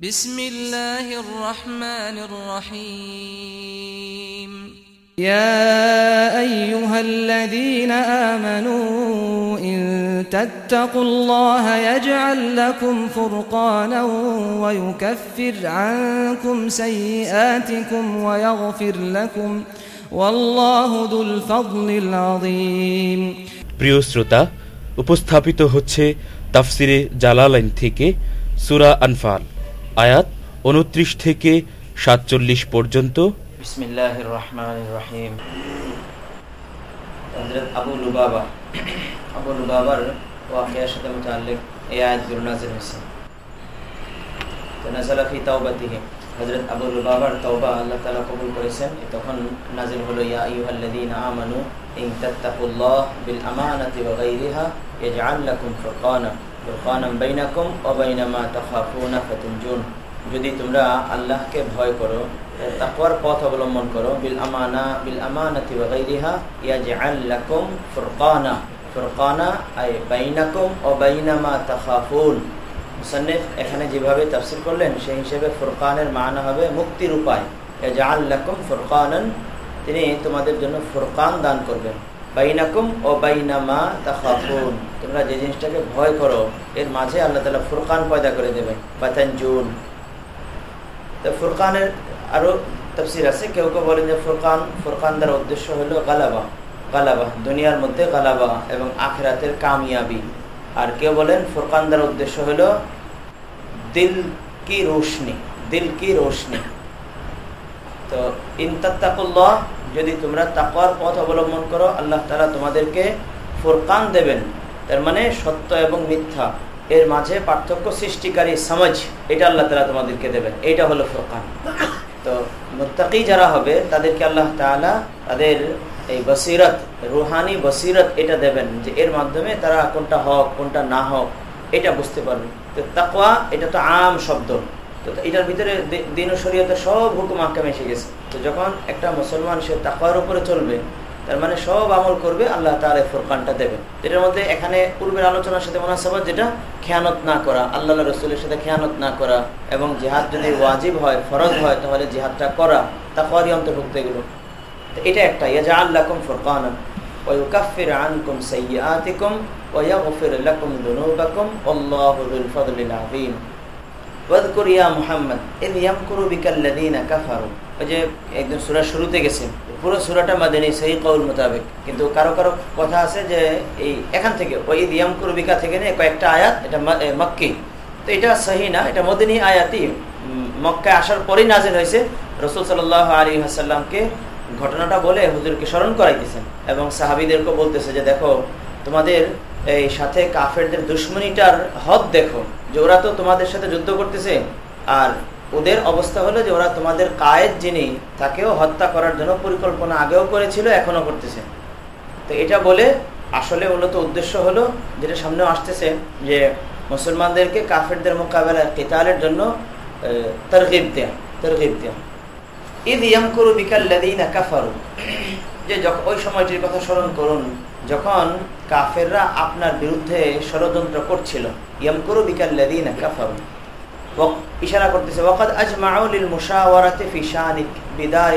بسم الله الرحمن الرحيم يا أيها الذين آمنوا إن تتقوا الله يجعل لكم فرقانا ويكفر عنكم سيئاتكم ويغفر لكم والله ذو الفضل العظيم প্রিয় শ্রোতা উপস্থাপিত হচ্ছে তাফসিরে জালালাইন থেকে সুরা আনফাল আয়াত উনত্রিশ থেকে সাতচল্লিশ পর্যন্ত। আমানু ইন তাত্তাকুল্লাহ বিল আমানাতি ওয়া গায়রিহা ইয়াজআল লাকুম ফুরকানা। বাইনাকুম যদি তোমরা আল্লাহকে ভয় করো, তাকওয়ার পথ অবলম্বন করো, বিল আমানা, বিল আমানাতি ওয়া গায়রিহা ইয়াজআল লাকুম ফুরকানা। ফুরকানা, আই বাইনাকুম ওয়া বাইনা মা তাখাফুন। মুসান্নিফ এখানে যেভাবে তাফসির করলেন, সেই হিসেবে ফুরকানের মানা হবে মুক্তির উপায়। ইয়াজআল লাকুম ফুরকানান, তিনি তোমাদের জন্য ফুরকান দান করবেন। বাইনাকুম ও বাইনামা তাখাফুন। তোমরা যে জিনিসটাকে ভয় করো, এর মাঝে আল্লাহ তাআলা ফুরকান পয়দা করে দেবেন বাতানজুন। তো ফুরকানের আরও তফসির আছে, কেউ কেউ বলেন যে ফুরকান ফুরকান দ্বারা উদ্দেশ্য হলো গালাবা গালাবা, দুনিয়ার মধ্যে গালাবা এবং আখেরাতের কামিয়াবি। আর কেউ বলেন ফুরকান দ্বারা উদ্দেশ্য হলো দিল কি রোশনি, দিল কি রোশনি। তো ইনতাত্তাকুল্লাহ যদি তোমরা তাকওয়ার পথ অবলম্বন করো, আল্লাহ তালা তোমাদেরকে ফোরকান দেবেন। তার মানে সত্য এবং মিথ্যা। এর মাঝে পার্থক্য সৃষ্টিকারী সমাজ, এটা আল্লাহ তালা তোমাদেরকে দেবেন। এইটা হলো ফোরকান। তো মুত্তাকি যারা হবে, তাদেরকে আল্লাহ তালা তাদের এই বসিরত, রুহানি বসিরত এটা দেবেন যে এর মাধ্যমে তারা কোনটা হক, কোনটা না হক, এটা বুঝতে পারবে। তো তাকওয়া, এটা তো আম শব্দ। তো এটার ভিতরে দিন শরীয়তে সব হুকুম আকাম এসে গেছে তো যখন একটা মুসলমান সে তাকওয়ার উপরে চলবে তার মানে সব আমল করবে আল্লাহ তাহলে ফুরকানটা দেবে এটার মধ্যে এখানে পূর্বের আলোচনার সাথে মোনাসাবাদ যেটা খেয়ানত না করা আল্লাহ রসুলের সাথে খেয়ানত না করা এবং জেহাদ যদি ওয়াজিব হয় ফরজ হয় তাহলে জেহাদটা করা তা করি অন্তর্ভুক্ত এগুলো এটা একটা ইয়াজা আল্লাহকুম ফুরকান ويكفر عنكم سيئاتكم ويغفر لكم ذنوبكم والله ذو الفضل العظيم গেছে, পুরো কিন্তু কারও কারও কথা আছে যে এই থেকে ওই থেকে নিয়ে কয়েকটা আয়াত, এটা তো এটা না, এটা মদিনী আসার পরেই নাজির হয়েছে, রসুল সাল্লাহ আলী হাসাল্লামকে ঘটনাটা বলে হুজুরকে স্মরণ করাইতেছেন এবং সাহাবিদেরকে বলতেছে যে দেখো, তোমাদের এই সাথে কাফেরদের দুশ্মনীটার হদ দেখো, যে ওরা তো তোমাদের সাথে যুদ্ধ করতেছে। আর ওদের অবস্থা হলো যে ওরা তোমাদের কায়েদ যিনি, তাকেও হত্যা করার জন্য পরিকল্পনা আগেও করেছিল, এখনও করতেছে। তো এটা বলে আসলে মূলত উদ্দেশ্য হলো, যেটা সামনেও আসতেছে, যে মুসলমানদেরকে কাফেরদের মোকাবেলায় কেতালের জন্য তরগিব দেয়া তরগিব দেয়া। ঈদ ইয়াম করু বিকাল্লাদিনা কাফারু। যে যখন ওই সময়টির কথা স্মরণ করুন, যখন কাফেররা আপনার বিরুদ্ধে ষড়যন্ত্র করছিল। ইশারা করতেছে বিদার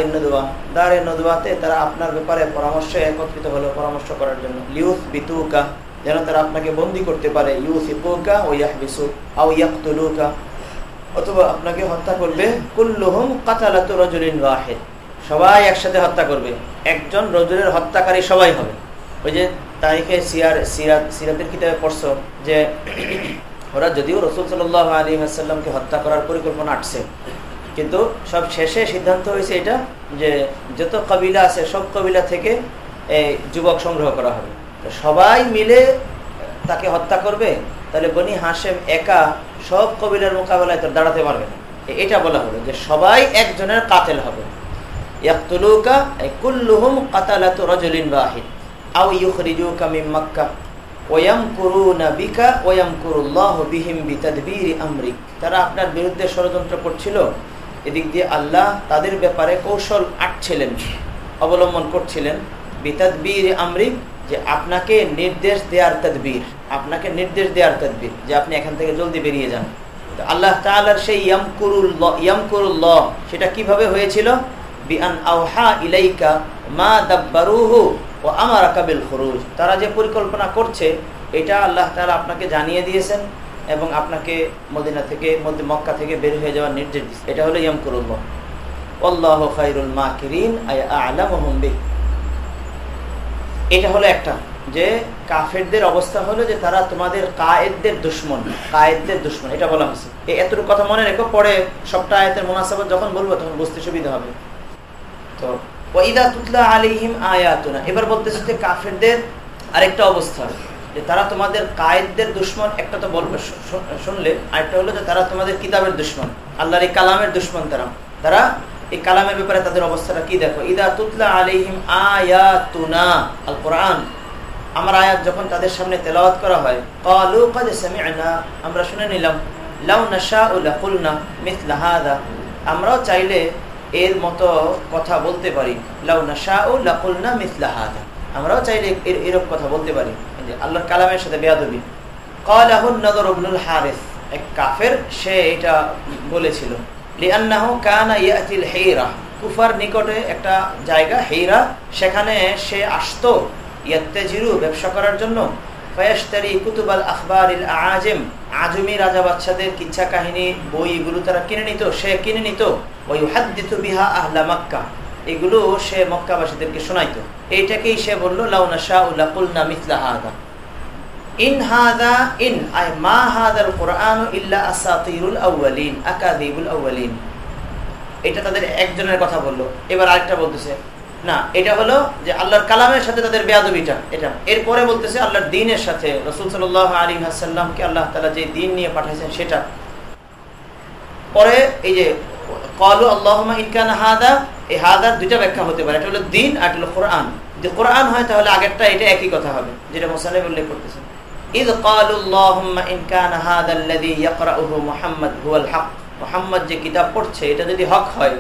নদওয়াতে তারা আপনার ব্যাপারে পরামর্শ একত্রিত হলো পরামর্শ করার জন্য। লিউস বিতুকা যেন তারা আপনাকে বন্দি করতে পারে। অথবা আপনাকে হত্যা করবে। কুল্লুহুম কাতালাতু রাজুলিন সবাই একসাথে হত্যা করবে। একজন রজুলের হত্যাকারী সবাই হবে। ওই যে তারিখে সিয়ার সিরাত সিরাতের কিতাবে পড়ছো যে ওরা যদিও রসুল সাল আলী আসাল্লামকে হত্যা করার পরিকল্পনা আটছে, কিন্তু সব শেষে সিদ্ধান্ত হয়েছে এটা যে যত কবিলা আছে, সব কবিলা থেকে এই যুবক সংগ্রহ করা হবে। সবাই মিলে তাকে হত্যা করবে, তাহলে বনি হাসেম একা সব কবিলার মোকাবেলায় তার দাঁড়াতে পারবে না। এটা বলা হলো যে সবাই একজনের কাতেল হবে। ইয়াকতুলুকা কুল্লুহুম কাতালাতু রাজুলিন ওয়াহিদ। আও ইউখরিজুকা মিন মক্কা তারা আপনার বিরুদ্ধে ষড়যন্ত্র করছিল, এদিক দিয়ে আল্লাহ তাদের ব্যাপারে কৌশল আটছিলেন, অবলম্বন করছিলেন বিতাদবীর আমরিক, যে আপনাকে নির্দেশ দেওয়ার তদবির, আপনাকে নির্দেশ দেওয়ার তদবির, যে আপনি এখান থেকে জলদি বেরিয়ে যান। আল্লাহ তাআলার সেই ইয়ামকুরুল্লাহ ইয়ামকুরুল্লাহ, সেটা কীভাবে হয়েছিল? তারা যে পরিকল্পনা করছে, এটা আল্লাহ তাআলা আপনাকে জানিয়ে দিয়েছেন এবং আপনাকে মদিনা থেকে মধ্যে মক্কা থেকে বের হয়ে যাওয়ার নির্দেশ এটা হলো এটা হলো একটা, যে কাফেরদের অবস্থা হলো যে তারা তোমাদের কায়েদদের দুশ্মন কায়েদদের দুশ্মন, এটা বলা হয়েছে। এতটুকু কথা মনে রেখো, পরে সবটা আয়াতের মোনাসাবাদ যখন বলব, তখন বুঝতে সুবিধা হবে। এবার বলতেছে যে কাফেরদের আরেকটা অবস্থা। যে তারা তোমাদের দুশ্মন, একটা তো বলবে শুনলে, আরেকটা হলো যে তারা তোমাদের কিতাবের দুশ্মন, আল্লাহর এই কালামের দুশ্মন তারা। তারা এই কালামের ব্যাপারে তাদের অবস্থাটা কি দেখো? ইদা তুতলা আলিহিম আল কোরআন আমার আয়াত যখন তাদের সামনে তেলাওয়াত করা হয় আমরা শুনে নিলাম, লাউ আমরাও চাইলে এর মতো কথা বলতে পারি। লাউ নাশাউ লাকুলনা মিথলা হাদা। আমরাও চাইলে এর এরকম কথা বলতে পারি। আল্লাহর কালামের সাথে বেয়াদবি। ক্বালাহু নদর ইবনুল হারিস। এক কাফের, সে এটা বলেছিল। লিআন্নাহু কানা কুফার নিকটে একটা জায়গা, হেইরা, সেখানে সে আসতো। ইয়াত্তেজিরু, ব্যবসা করার জন্য। ফয়াস্তারি কুতুবাল আখবারিল আজেম আজমি রাজা বাচ্চাদের কিচ্ছা কাহিনী বই এগুলো তারা কিনে নিত, সে কিনে নিত। এগুলো সে মক্কাবাসীদেরকে এইটাকেই সে এটা তাদের একজনের কথা বলল। এবার আরেকটা বলতেছে, না, এটা হলো যে আল্লাহর কালামের সাথে তাদের বেয়াদবিটা, এটা। এরপরে বলতেছে, আল্লাহর দিনের সাথে রসুল সাল আলী হাসাল্লামকে আল্লাহ তালা যে দিন নিয়ে পাঠাইছেন সেটা। পরে এই যে আল্লাহমা ইনকান হাদা এই হাদার দুইটা ব্যাখ্যা হতে পারে। এটা হলো দিন আর হলো কোরআন। যদি কোরআন হয় তাহলে আগেরটা এটা একই কথা হবে, যেটা উল্লেখ যে কিতাব পড়ছে, এটা যদি হক হয়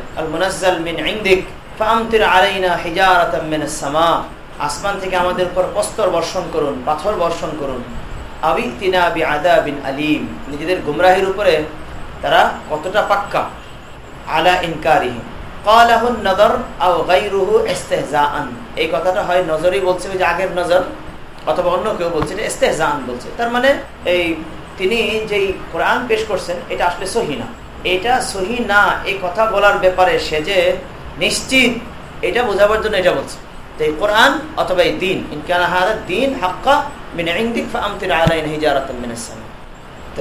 আসমান থেকে আমাদের উপর প্রস্তর বর্ষণ করুন, পাথর বর্ষণ করুন। আবি তিনা বি আদা আলিম। নিজেদের গুমরাহির উপরে তারা কতটা পাক্কা? আলা গায়রুহু ইস্তিহজাআন। এই কথাটা হয় নজরই বলছে যে আগের নজর, অথবা অন্য কেউ বলছে বলছে। তার মানে এই তিনি যেই কোরআন পেশ করছেন, এটা আসলে সহি না। এটা সহি না এই কথা বলার ব্যাপারে সে যে নিশ্চিত, এটা বোঝাবার জন্য এটা বলছে। তো এই কোরআন অথবা এই দিন ইনকানা দিন হাক্কা মিন ইনদিক হিজারাতাম মিনাস তো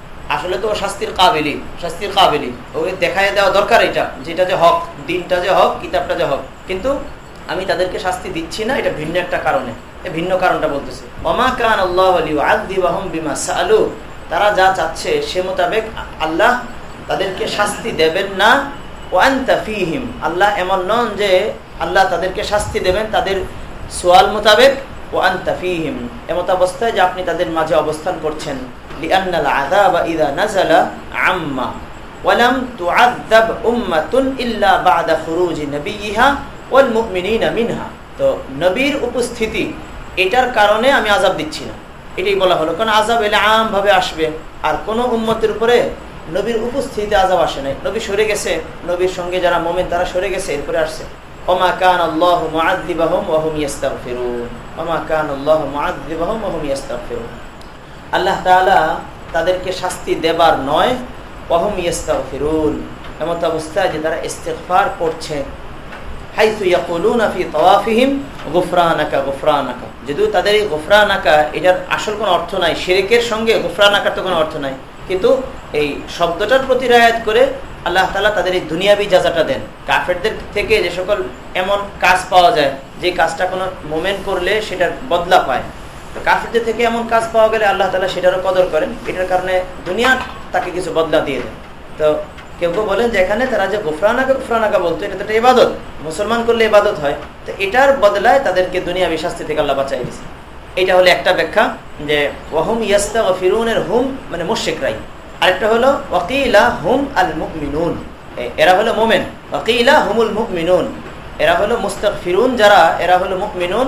আসলে তো শাস্তির কাবিলি শাস্তির কাবিলি। ওকে দেখায় দেওয়া দরকার এটা, যেটা যে হক, দিনটা যে হক, কিতাবটা যে হক। কিন্তু আমি তাদেরকে শাস্তি দিচ্ছি না, এটা ভিন্ন একটা কারণে। ভিন্ন কারণটা বলতেছে। ওমা কান আল্লাহ তারা যা চাচ্ছে সে মোতাবেক আল্লাহ তাদেরকে শাস্তি দেবেন না। ওয়ান্তা ফিহিম। আল্লাহ এমন নন যে আল্লাহ তাদেরকে শাস্তি দেবেন তাদের সোয়াল মোতাবেক। ওয়ান্তা ফিহিম। এমত অবস্থায় যে আপনি তাদের মাঝে অবস্থান করছেন। তো নবীর উপস্থিতি, এটার কারণে আমি আজাব দিচ্ছি না। এটাই বলা হলো, কারণ আজাব এলে আমভাবে আসবে। আর কোন উম্মতের উপরে নবীর উপস্থিতিতে আজাব আসে নাই। নবী সরে গেছে, নবীর সঙ্গে যারা মোমেন, তারা সরে গেছে, এরপরে আসছে। ওমা কান আল্লাহ মুআযযিবাহুম ওয়া হুম ইস্তাগফিরুন ওমা কান আল্লাহ তাআলা তাদেরকে শাস্তি দেবার নয় অহম হুম ইস্তাগফিরুন এমন অবস্থায় যে তারা ইস্তেগফার করছে। যদিও তাদের এই গুফরানাকা, এটার আসল কোনো অর্থ নাই। শিরকের সঙ্গে গুফরানাকার তো কোনো অর্থ নাই। কিন্তু এই শব্দটার প্রতি রায়াত করে আল্লাহ তালা তাদের এই দুনিয়াবি যাজাটা দেন। কাফেরদের থেকে যে সকল এমন কাজ পাওয়া যায়, যে কাজটা কোনো মোমেন্ট করলে সেটার বদলা পায়। কাফেরদের থেকে এমন কাজ পাওয়া গেলে আল্লাহ তালা সেটারও কদর করেন। এটার কারণে দুনিয়া তাকে কিছু বদলা দিয়ে দেন। তো কেউ কেউ বলেন যে এখানে তারা যে গুফরানাকা গুফরানাকা বলতো, এটা তো একটা ইবাদত। মুসলমান করলে ইবাদত হয়। তো এটার বদলায় তাদেরকে দুনিয়া শাস্তি থেকে আল্লাহ বাঁচাই দিছে এটা হলো একটা ব্যাখ্যা যে ওয়াহুম ইয়াস্তা ও ফিরুনের হুম মানে মুশেকরাই আরেকটা হলো ওয়াকিলা হুম আল মুকমিনুন এরা হলো মোমেন। ওয়াকিলা হুমুল মুকমিনুন এরা হলো মুস্তাক ফিরুন যারা, এরা হলো মুকমিনুন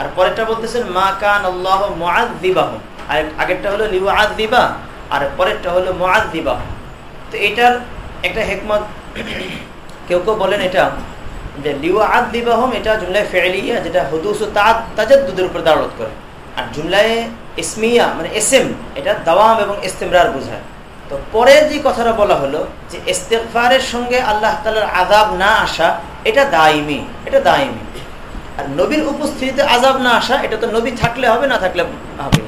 আর পরেরটা বলতেছেন, মা কান আল্লাহু মুআযিবাহুম আর আগেরটা হলো লিউআযিবা আর পরেরটা হলো মুআযিবাহুম তো এটার একটা হিকমত, কেউ কেউ বলেন এটা যে লিউআদ দিবাহম এটা জুমলায় ফেলিয়া, যেটা হুদুস তাজাদ্দুদের উপর দাঁড়ত করে। আর জুমলায় ইসমিয়া মানে এসএম এটা দাওয়াম এবং ইস্তেমরার বোঝায়। তো পরে যে কথাটা বলা হলো, যে ইস্তেকফারের সঙ্গে আল্লাহ তালার আদাব না আসা, এটা দায়মি এটা দায়মি আর নবীর উপস্থিতিতে আজাব না আসা, এটা তো নবী থাকলে হবে, না থাকলে হবে।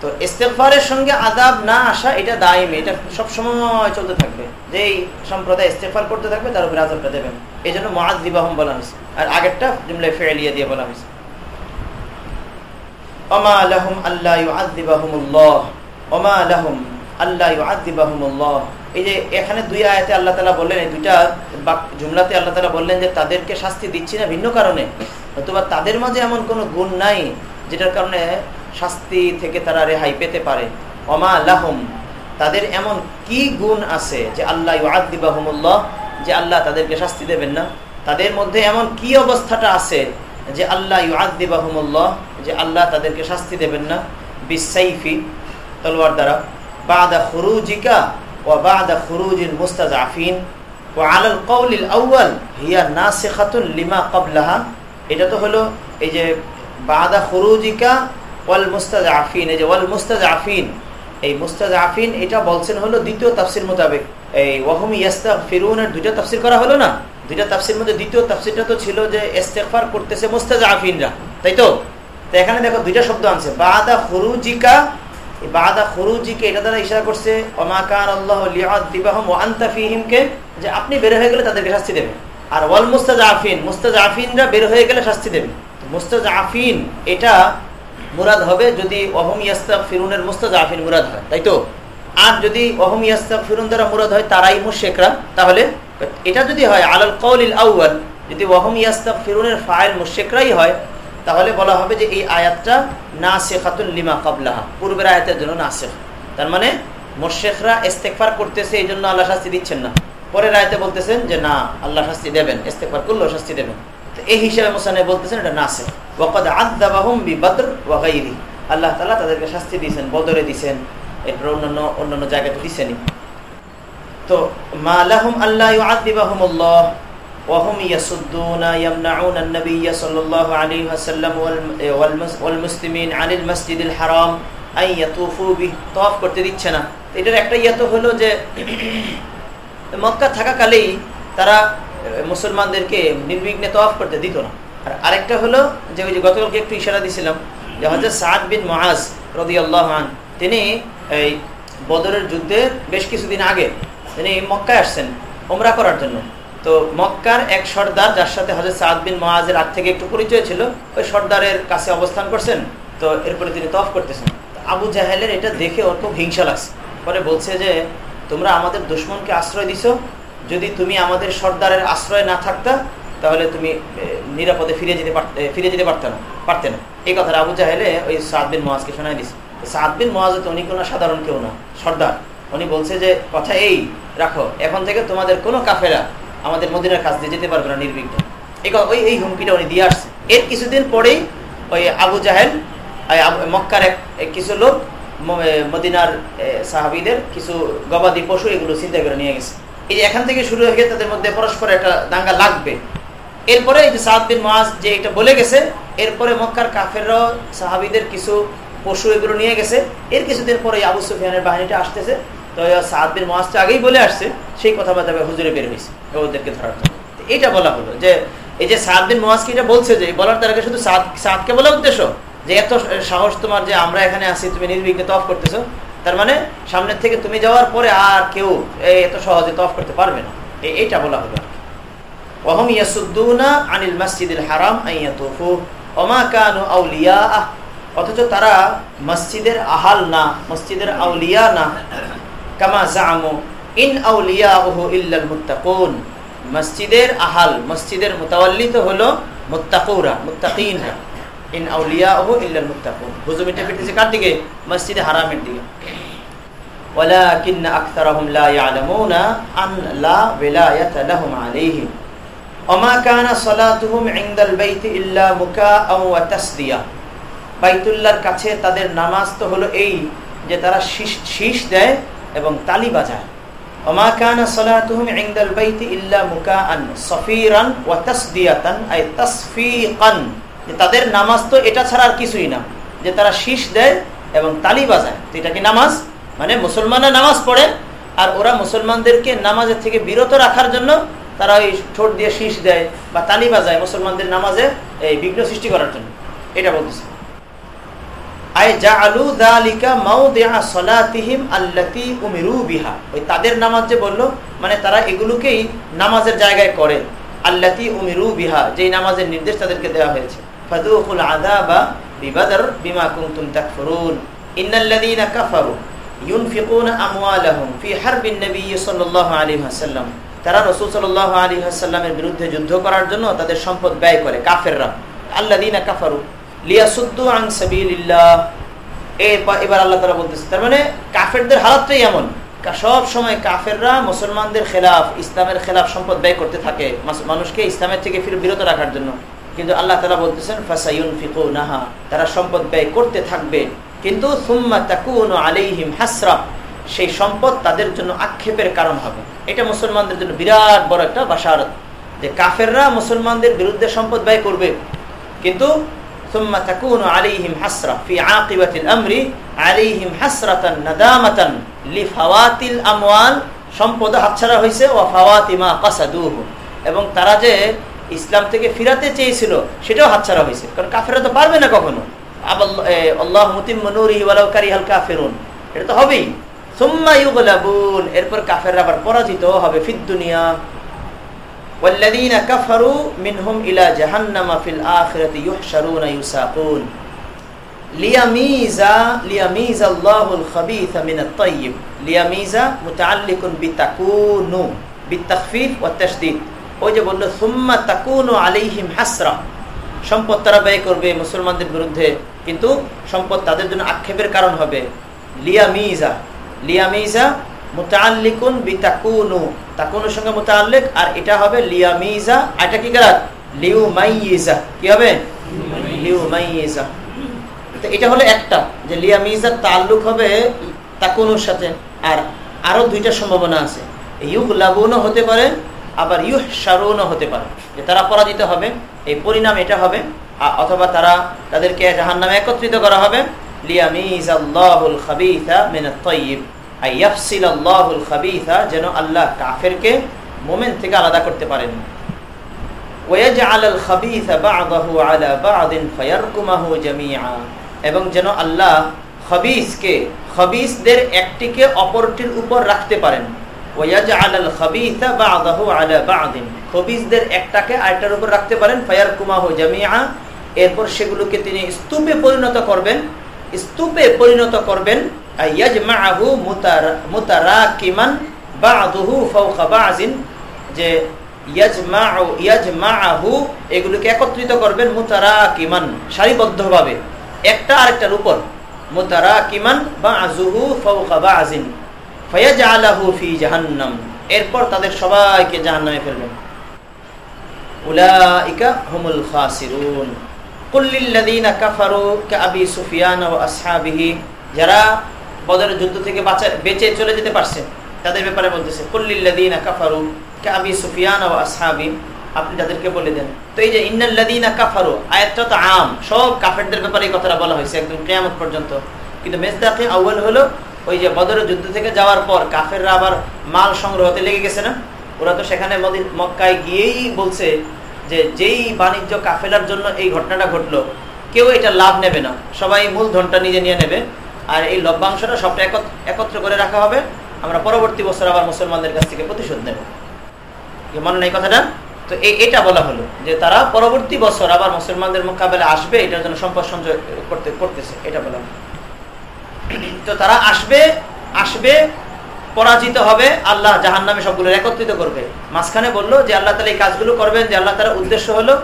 তো ইস্তেকফারের সঙ্গে আদাব না আসা, এটা দায়মি, এটা সবসময় চলতে থাকবে। যে এই সম্প্রদায় ইস্তেফার করতে থাকবে, তার উপরে আজাবটা দেবেন এই জন্য মহাজ দিবাহম বলা হয়েছে। আর আগেরটা জুমলাই ফেলিয়া দিয়ে বলা হয়েছে। আল্লাহ বললেন দুইটা জুমলাতে আল্লাহ বললেন যে, তাদেরকে শাস্তি দিচ্ছি না ভিন্ন কারণে। অথবা তাদের মাঝে এমন কোনো গুণ নাই যেটার কারণে শাস্তি থেকে তারা রেহাই পেতে পারে। অমা আল্লাহম তাদের এমন কি গুণ আছে যে আল্লাহ আদিবাহমুল্লাহ যে আল্লাহ তাদেরকে শাস্তি দেবেন না? তাদের মধ্যে এমন কি অবস্থাটা আছে যে আল্লাহ আদিবাহমুল্লাহ যে আল্লাহ তাদেরকে শাস্তি দেবেন না? বিসাইফি তলোয়ার দ্বারা। বাদা খুরুজিকা ও বাদা খুরুজির মুস্তাজ আফিন ও আলাল কৌলিল আউ্য়াল, হিয়া না শেখাতুল লিমা কবলাহা এটা তো হলো এই যে বাদা খুরুজিকা ওয়াল মুস্তাজ আফিন এই যে ওয়াল মুস্তাজ আফিন এই মুস্তাজ আফিন এটা বলছেন হলো দ্বিতীয় তাফসির মোতাবেক। এই ওয়াহুম ইয়াস্তা ফিরুনের দুইটা তাফসির করা হলো না? দুইটা তাফসির মধ্যে দ্বিতীয় তাফসিরটা তো ছিল যে ইস্তেগফার করতেছে মুস্তাজ আফিনরা তাই তো? তো এখানে দেখো দুইটা শব্দ আনছে, বাদা খুরুজিকা বাদা খুরুজিকে এটা দ্বারা ইশারা করছে ওমাকার আল্লাহ লিয়াদিবাহম ওয়া আনতা ফিহিমকে, যে আপনি বের হয়ে গেলে তাদেরকে শাস্তি দেবেন আর ওয়াল মুস্তাজ আফিন মুস্তাজ আফিনরা বের হয়ে গেলে শাস্তি দেবেন মুস্তাজ আফিন এটা মুরাদ হবে যদি অহম ইয়াস্তাক ফিরুনের মুস্তাজ আফিন মুরাদ হয়, তাই তো? আর যদি অহম ইয়াস্তাক ফিরুন দ্বারা মুরাদ হয়, তারাই মুশেকরা তাহলে এটা যদি হয়, আলাল কৌলিল আউ্য়াল, যদি ওহম ইয়াস্তাক ফিরুনের ফাইল মুশেকরাই হয়, তাহলে বলা হবে যে এই আয়াতটা না শেখাতুল লিমা কাবলাহা পূর্বের আয়াতের জন্য না শেখ তার মানে মোশেকরা ইস্তেকফার করতেছে, এই জন্য আল্লাহ শাস্তি দিচ্ছেন না। পরের আয়তে বলতেছেন যে না আল্লাহ শাস্তি দেবেন ইস্তেকফার করলেও শাস্তি দেবেন এই হিসাবে মোসানে বলতেছেন এটা না শেখ ওয়াকাদ আদাবাহুম বি বদর ওয়াগাইরি আল্লাহ তাআলা তাদেরকে শাস্তি দিয়েছেন বদরে দিয়েছেন এরপর অন্যান্য অন্যান্য জায়গাতে দিছেনই তো মা লাহুম আল্লাহ ইউআযিবাহুমুল্লাহ وهم يصدون يمنعون النبي صلى الله عليه وسلم والمسلمين عن المسجد الحرام أن يطوفوا به طواف করতে দিচ্ছে না এটার একটা ইয়া তো হলো যে মক্কা থাকাকালেই তারা মুসলমানদেরকে নির্বিঘ্নে তওয়াফ করতে দিত না। আর আরেকটা হলো যে ওই যে গতকালকে একটু ইশারা দিছিলাম যে হজরত সাদ বিন মহাজ রদি আল্লাহান তিনি এই বদরের যুদ্ধের বেশ কিছুদিন আগে তিনি মক্কায় আসছেন ওমরা করার জন্য। তো মক্কার এক সর্দার যার সাথে হজরত সাদ বিন মহাজের আগ থেকে একটু পরিচয় ছিল, ওই সর্দারের কাছে অবস্থান করছেন, তো এরপরে তিনি তফ করতেছেন। আবু জাহেলের এটা দেখে খুব হিংসা লাগছে। পরে বলছে যে তোমরা আমাদের দুশ্মনকে আশ্রয় দিছো। যদি তুমি আমাদের সর্দারের আশ্রয় না থাকতা, তাহলে তুমি নিরাপদে ফিরে যেতে পারতে ফিরে যেতে পারতে না পারতে না। এই কথাটা আবু জাহেলে ওই সাদ বিন মহাজকে শোনাই দিছে। সাদ বিন মহাজ উনি কোনো সাধারণ কেউ না, সর্দার। উনি বলছে যে, কথা এই, রাখো, এখন থেকে তোমাদের কোনো কাফেরা আমাদের মদিনার কাছ দিয়ে যেতে পারবে না নির্বিঘ্নে। এই ওই, এই হুমকিটা উনি দিয়ে আসছে। এর কিছুদিন পরেই ওই আবু জাহেল মক্কার এক কিছু লোক মদিনার সাহাবিদের কিছু গবাদি পশু এগুলো চিন্তা করে নিয়ে গেছে। এই যে এখান থেকে শুরু হয়ে তাদের মধ্যে পরস্পর একটা দাঙ্গা লাগবে। এরপরে এই যে সাদ বিন মাস যে এটা বলে গেছে, এরপরে মক্কার কাফেররাও, সাহাবিদের কিছু পশু এগুলো নিয়ে গেছে। এর কিছুদিন পরে আবু সুফিয়ানের বাহিনীটা আসতেছে। তো সাদ বিন মহাজটা আগেই বলে আসছে, সেই কথাবার্তা হুজুরে বের হয়েছে ওদেরকে ধরার জন্য। তো এইটা বলা হলো যে, এই যে সাদ বিন মহাজকে এটা বলছে যে বলার তার আগে শুধু সাদ সাদকে বলা উদ্দেশ্য? যে এত সাহস তোমার যে আমরা এখানে আছি, তুমি নির্বিঘ্নে তফ করতেছো, তার মানে সামনের থেকে তুমি যাওয়ার পরে আর কেউ এত সহজে তফ করতে পারবে না। এইটা বলা হলো আর ইয়াসুদ্দুনা আনিল মসজিদুল হারাম কানু আউলিয়া অথচ তারা মসজিদের আহাল না, মসজিদের আউলিয়া না। কামা জামু ইন আউলিয়া ওহ ইল্লাল মুত্তাকুন। মসজিদের আহাল, মসজিদের মোতাল্লিত হলো মুত্তাকুরা, মুত্তাকিনরা। ইন আউলিয়া ইল্লাল এটা কার দিকে? মসজিদে হারামের দিকে। ওয়ালাকিন্না লা ইয়ালামুনা আন লা লাহুম কানা সালাতুহুম ইনদাল বাইতি ইল্লা ওয়া তাসদিয়া। বাইতুল্লাহর কাছে তাদের নামাজ তো হলো এই যে তারা শীষ শীষ দেয় এবং তালি বাজায়। তারা আই তাদের নামাজ তো এটা ছাড়া আর কিছুই না। যে তারা শীষ দেয় এবং তালি বাজায়। তো এটা কি নামাজ? মানে মুসলমানরা নামাজ পড়ে আর ওরা মুসলমানদেরকে নামাজের থেকে বিরত রাখার জন্য তারা ওই ঠোঁট দিয়ে শীষ দেয় বা তালি বাজায় মুসলমানদের নামাজে এই বিঘ্ন সৃষ্টি করার জন্য। এটা বলতেছে। তাদের নামাজ যে বলল মানে তারা এগুলোকেই নামাজের জায়গায় করে। আল্লাতী বিহা, যেই নামাজের নির্দেশ তাদেরকে দেওয়া হয়েছে। ফাদুকুল আযাবা বিবাদর বিমা কুনতুম তাকফুরুন। ইন্নাল্লাযীনা কাফারু ইউনফিকুনা আমওয়ালাহুম ফি হারবিন নবী সাল্লাল্লাহু আলাইহি ওয়াসাল্লাম। তারা রাসূল সাল্লাল্লাহু আলাইহি ওয়াসাল্লামের বিরুদ্ধে যুদ্ধ করার জন্য তাদের সম্পদ ব্যয় করে, কাফেররা। আল্লাযীনা কাফারু লিয়াসুদ্দু আন সাবিলিল্লাহ। এবার আল্লাহ তাআলা বলতেছে, তার মানে কাফেরদের হালাতটাই এমন। সব সময় কাফেররা মুসলমানদের খেলাফ, ইসলামের খেলাফ সম্পদ ব্যয় করতে থাকে মানুষকে ইসলামের থেকে ফিরে বিরত রাখার জন্য। কিন্তু আল্লাহ তালা বলতেছেন ফাসাইন ফিকো নাহা তারা সম্পদ ব্যয় করতে থাকবে। কিন্তু সুম্মা তাকুন আলিহিম হাসরা, সেই সম্পদ তাদের জন্য আক্ষেপের কারণ হবে। এটা মুসলমানদের জন্য বিরাট বড় একটা বাসারত যে কাফেররা মুসলমানদের বিরুদ্ধে সম্পদ ব্যয় করবে। কিন্তু সুম্মা তাকুন আলিহিম হাসরা, ফি আকিবাতিল আমরি আলিহিম হাসরাতান নাদামাতান লি ফাওয়াতিল আমওয়াল, সম্পদ হাতছাড়া হয়েছে ও ফাওয়াতিমা কাসাদুহু। এবং তারা যে ইসলাম থেকে ফিরাতে চেয়েছিল সেটাও হাতছাড়া হয়েছে কারণ কাফেরা তো পারবে না কখনো আবাল্লা- এ, আল্লাহ মুতিম্মু নূরিহি ওয়ালাউ কারিহাল কাফিরুন এটা তো হবেই সুম্মা ইউগলাবুন এরপর কাফেররা আবার পরাজিত হবে ফিদ দুনিয়া والذين كفروا منهم إلى جهنم في الآخرة يحشرون يساقون ليميز ليميز الله الخبيث من الطيب ليميز متعلق بتكون بالتخفيف والتشديد ওই যে বলল, সুম্মা তাকুনু আলাইহিম হাসরা। সম্পদ তারা ব্যয় করবে মুসলমানদের বিরুদ্ধে, কিন্তু সম্পদ তাদের জন্য আক্ষেপের কারণ হবে। লিয়ামিজা লিয়ামিজা মুতাআল্লিকুন বিতাকুনু। তাকুনুর সঙ্গে মুতাআল্লিক, আর এটা হবে এটা কি করাত লিউমাইয়িজা কি হবে? লিউমাইয়িজা তো এটা হলো একটা, যে লিয়ামিজার তাল্লুক হবে তাকুনুর সাথে, আর আরও দুইটা সম্ভাবনা আছে। ইউক লাগুনও হতে পারে আবার ইউহ সারুনও হতে পারে যে তারা পরাজিত হবে, এই পরিণাম এটা হবে অথবা তারা তাদেরকে জাহান নামে একত্রিত করা হবে যেন আল্লাহ কাফেরকে মোমেন থেকে আলাদা করতে পারেন। এবং যেন আল্লাহ খবিসকে, খবিসদের একটিকে অপরটির উপর রাখতে পারেন। একটাকে আরেকটার উপর রাখতে পারেন এরপর সেগুলোকে তিনি স্তূপে পরিণত করবেন, স্তূপে পরিণত করবেন যে এগুলোকে একত্রিত করবেন সারিবদ্ধ সারিবদ্ধভাবে। একটা আরেকটার উপর। মুতারাকিমান বাজুহু ফাওকা বাজিন। এরপর তাদের সবাইকে জাহান্নামে ফেলবেন। কাফারু সুফিয়ান আপনি তাদেরকে বলে দেন। তো এই যে ইন্নাল্লাযীনা কাফারু, আয়াতটা তো আম, সব কাফেরদের ব্যাপারে কথাটা বলা হয়েছে একদম কিয়ামত পর্যন্ত। কিন্তু মেজদাকে আউয়াল হলো ওই যে বদরের যুদ্ধ থেকে যাওয়ার পর কাফেররা আবার মাল সংগ্রহ হতে লেগে গেছে না? ওরা তো সেখানে মক্কায় গিয়েই বলছে যে যেই বাণিজ্য কাফেলার জন্য এই ঘটনাটা ঘটলো, কেউ এটা লাভ নেবে না। সবাই মূলধনটা নিজে নিয়ে নেবে। আর এই লভ্যাংশটা সবটা একত্র করে রাখা হবে। আমরা পরবর্তী বছর আবার মুসলমানদের কাছ থেকে প্রতিশোধ নেব। মনে নেই কথাটা? তো এটা বলা হলো যে তারা পরবর্তী বছর আবার মুসলমানদের মোকাবেলা আসবে, এটার জন্য সম্পদ সঞ্চয় করতে করতেছে। এটা বলা হলো। তো তারা আসবে আসবে, পরাজিত হবে, আল্লাহ জাহান নামে সবগুলো একত্রিত করবে। মাঝখানে বলল যে আল্লাহ তালা এই কাজগুলো করবেন যে আল্লাহ তালা উদ্দেশ্য হলো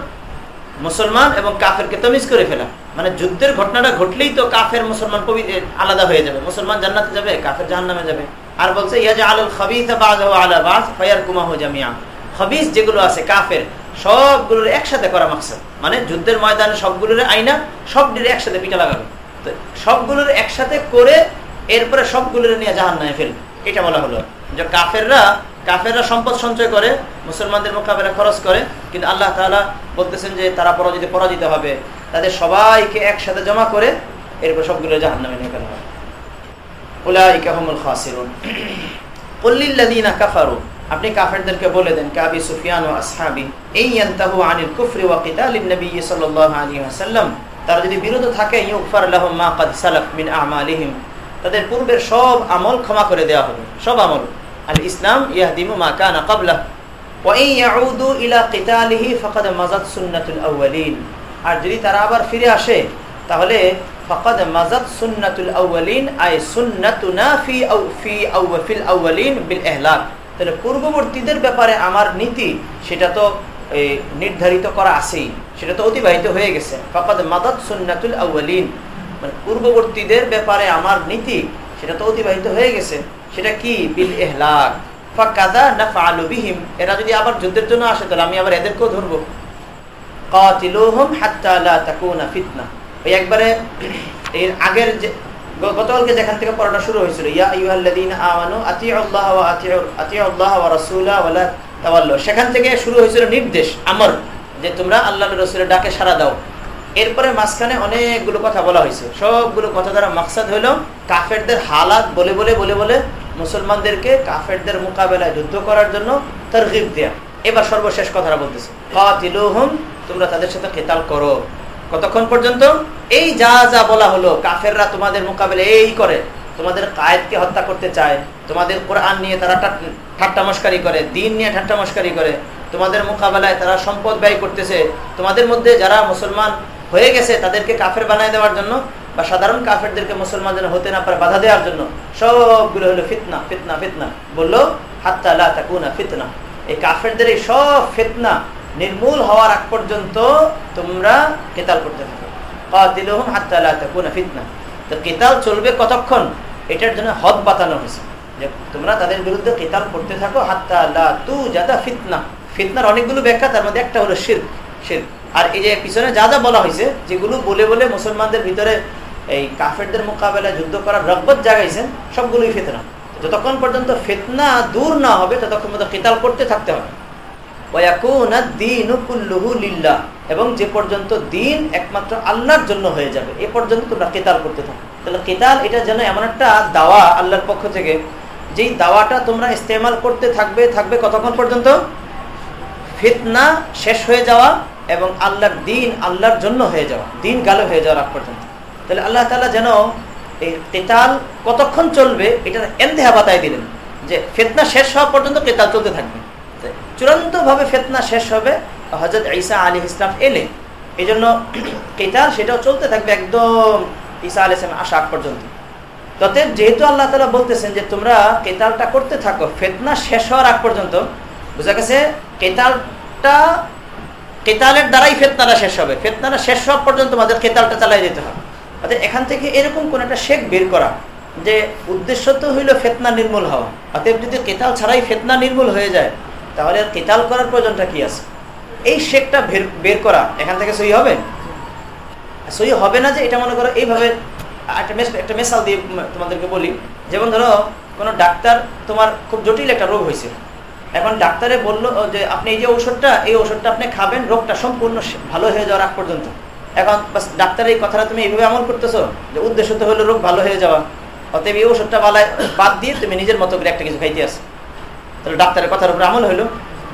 মুসলমান এবং কাফেরকে তমিজ করে ফেলা। মানে যুদ্ধের ঘটনাটা ঘটলেই তো কাফের মুসলমান আলাদা হয়ে যাবে। মুসলমান জান্নাতে যাবে, কাফের জাহান নামে যাবে। আর বলছে ইয়াজা আলুল খাবিস আলা বাস ফায়ার কুমাহ জামিয়া খবিস যেগুলো আছে, কাফের, সবগুলোর একসাথে করা মাকসাদ। মানে যুদ্ধের ময়দানে সবগুলোর আইনা সবগুলোর একসাথে পিঠা লাগাবে। সবগুলোর একসাথে করে এরপরে সবগুলোর নিয়ে জাহান নামে ফেলবে। এটা বলা হলো। যে কাফেররা কাফেররা সম্পদ সঞ্চয় করে, মুসলমানদের মোকাবেলা খরচ করে, কিন্তু আল্লাহ তাআলা বলতেছেন যে তারা পরাজিত পরাজিত হবে। তাদের সবাইকে একসাথে জমা করে এরপর সবগুলো জাহান নামে নিয়ে ফেলা কুল্লিল্লাযীনা কাফারু। আপনি কাফেরদেরকে বলে দেন, কাবি সুফিয়ান ও আসহাবি এই আনিল কুফরি ওয়া কিতালিন নবী সাল্লাল্লাহু আলাইহি ওয়াসাল্লাম। তারা যদি বিরত থাকে আমালিহিম, তাদের পূর্বের সব আমল ক্ষমা করে দেওয়া হবে। সব আমল। আল ইসলাম ইয়াহদিমু মা কানা আউয়ালিন। আর যদি তারা আবার ফিরে আসে, তাহলে ফাকাদ মাযাত সুন্নাতুল আউয়ালিন, আই সুন্নাতুনা ফি ফি আউ ফিল আউয়ালিন বিল ইহলাক তাহলে পূর্ববর্তীদের ব্যাপারে আমার নীতি, সেটা তো নির্ধারিত করা আছেই। সেটা তো অতিবাহিত হয়ে গেছে। মানে পূর্ববর্তীদের ব্যাপারে আমার নীতি, সেটা তো অতিবাহিত হয়ে গেছে। সেটা কি? বিল বিহিম। এরা যদি আবার যুদ্ধের জন্য আসে, তাহলে আমি আবার এদেরকেও ধরবো। একবারে এর আগের যে গতকালকে যেখান থেকে পড়াটা শুরু হয়েছিল, ইয়া সেখান থেকে শুরু হয়েছিল নির্দেশ আমর যে তোমরা আল্লাহর রাসূলের ডাকে সাড়া দাও। এরপরে মাঝখানে অনেকগুলো কথা বলা হয়েছে। সবগুলো কথা দ্বারা মাকসাদ হলো কাফেরদের হালাত বলে বলে বলে বলে মুসলমানদেরকে কাফেরদের মোকাবেলায় যুদ্ধ করার জন্য তরগিব দেয়া। এবার সর্বশেষ কথাটা বলতেছে, কাতিলুহুম, তোমরা তাদের সাথে কেতাল করো। কতক্ষণ পর্যন্ত? এই যা যা বলা হলো, কাফেররা তোমাদের মোকাবেলা এই করে। তোমাদের কায়েদকে হত্যা করতে চায়, তোমাদের কোরআন নিয়ে তারা ঠাট- ঠাট্টা মস্কারি করে, দিন নিয়ে ঠাট্টা মস্কারি করে। তোমাদের মোকাবেলায় তারা সম্পদ ব্যয় করতেছে। তোমাদের মধ্যে যারা মুসলমান হয়ে গেছে, তাদেরকে কাফের বানায় দেওয়ার জন্য বা সাধারণ কাফেরদেরকে মুসলমান যেন হতে না পারে, বাধা দেওয়ার জন্য সবগুলো হলো ফিতনা ফিতনা ফিতনা। বলল, হাত্তা ফিতনা। এই কাফেরদের এই সব ফিতনা নির্মূল হওয়ার আগ পর্যন্ত তোমরা কেতাল করতে থাকো। কাতিলুহুম ফিতনা। তো কেতাল চলবে কতক্ষণ? এটার জন্য হদ বাতানো হয়েছে। যে তোমরা তাদের বিরুদ্ধে কেতাল করতে থাকো, হাত্তা তু জাদা ফিতনা। ফিতনার অনেকগুলো ব্যাখ্যা, তার মধ্যে একটা হলো শির শির আর এই যে পিছনে যা যা বলা হয়েছে যেগুলো বলে বলে মুসলমানদের ভিতরে এই কাফেরদের মোকাবেলায় যুদ্ধ করার রগবত জাগাইছেন, সবগুলোই ফিতনা। যতক্ষণ পর্যন্ত ফিতনা দূর না হবে, ততক্ষণ পর্যন্ত কেতাল করতে থাকতে হবে। এবং যে পর্যন্ত দিন একমাত্র আল্লাহর জন্য হয়ে যাবে, এ পর্যন্ত তোমরা কেতাল করতে থাকো। তাহলে কেতাল এটা যেন এমন একটা দাওয়া আল্লাহর পক্ষ থেকে, যেই দাওয়াটা তোমরা ইস্তেমাল করতে থাকবে থাকবে কতক্ষণ পর্যন্ত? ফিতনা শেষ হয়ে যাওয়া এবং আল্লাহর দিন আল্লাহর জন্য হয়ে যাওয়া, দিন গালো হয়ে যাওয়ার আগ পর্যন্ত। তাহলে আল্লাহ তাআলা যেন এই কেতাল কতক্ষণ চলবে এটা এনদেহা বাতায় দিলেন যে ফিতনা শেষ হওয়া পর্যন্ত কেতাল চলতে থাকবে। চূড়ান্তভাবে ফেতনা শেষ হবে হজরত ঈসা আলী ইসলাম এলে এই জন্য কেতাল সেটাও চলতে থাকবে একদম ঈসা আলী ইসলাম আসা আগ পর্যন্ত। ততে যেহেতু আল্লাহ তালা বলতেছেন যে তোমরা কেতালটা করতে থাকো, ফেতনা শেষ হওয়ার আগ পর্যন্ত বুঝা গেছে? কেতালটা, কেতালের দ্বারাই ফেতনাটা শেষ হবে। ফেতনাটা শেষ হওয়া পর্যন্ত আমাদের কেতালটা চালাই যেতে হবে। অর্থাৎ এখান থেকে এরকম কোন একটা শেখ বের করা, যে উদ্দেশ্য তো হইল ফেতনা নির্মূল হওয়া। অতএব যদি কেতাল ছাড়াই ফেতনা নির্মূল হয়ে যায়, তাহলে আর কেতাল করার প্রয়োজনটা কি আছে? এই শেখটা বের করা, এখান থেকে সই হবে? সই হবে না যে, এটা মনে করো এইভাবে একটা মেসাল দিয়ে তোমাদেরকে বলি। যেমন ধরো, কোনো ডাক্তার তোমার খুব জটিল একটা রোগ হয়েছে এখন ডাক্তারে বলল যে আপনি এই যে ঔষধটা, এই ওষুধটা আপনি খাবেন, রোগটা সম্পূর্ণ ভালো হয়ে যাওয়ার আগ পর্যন্ত। এখন ডাক্তার এই কথাটা তুমি এইভাবে আমল করতেছো? যে উদ্দেশ্য তো হলো রোগ ভালো হয়ে যাওয়া। অতএব এই ওষুধটা বালায় বাদ দিয়ে তুমি নিজের মতো করে একটা কিছু খাইতে আসো। তাহলে ডাক্তারের কথার উপর আমল হইল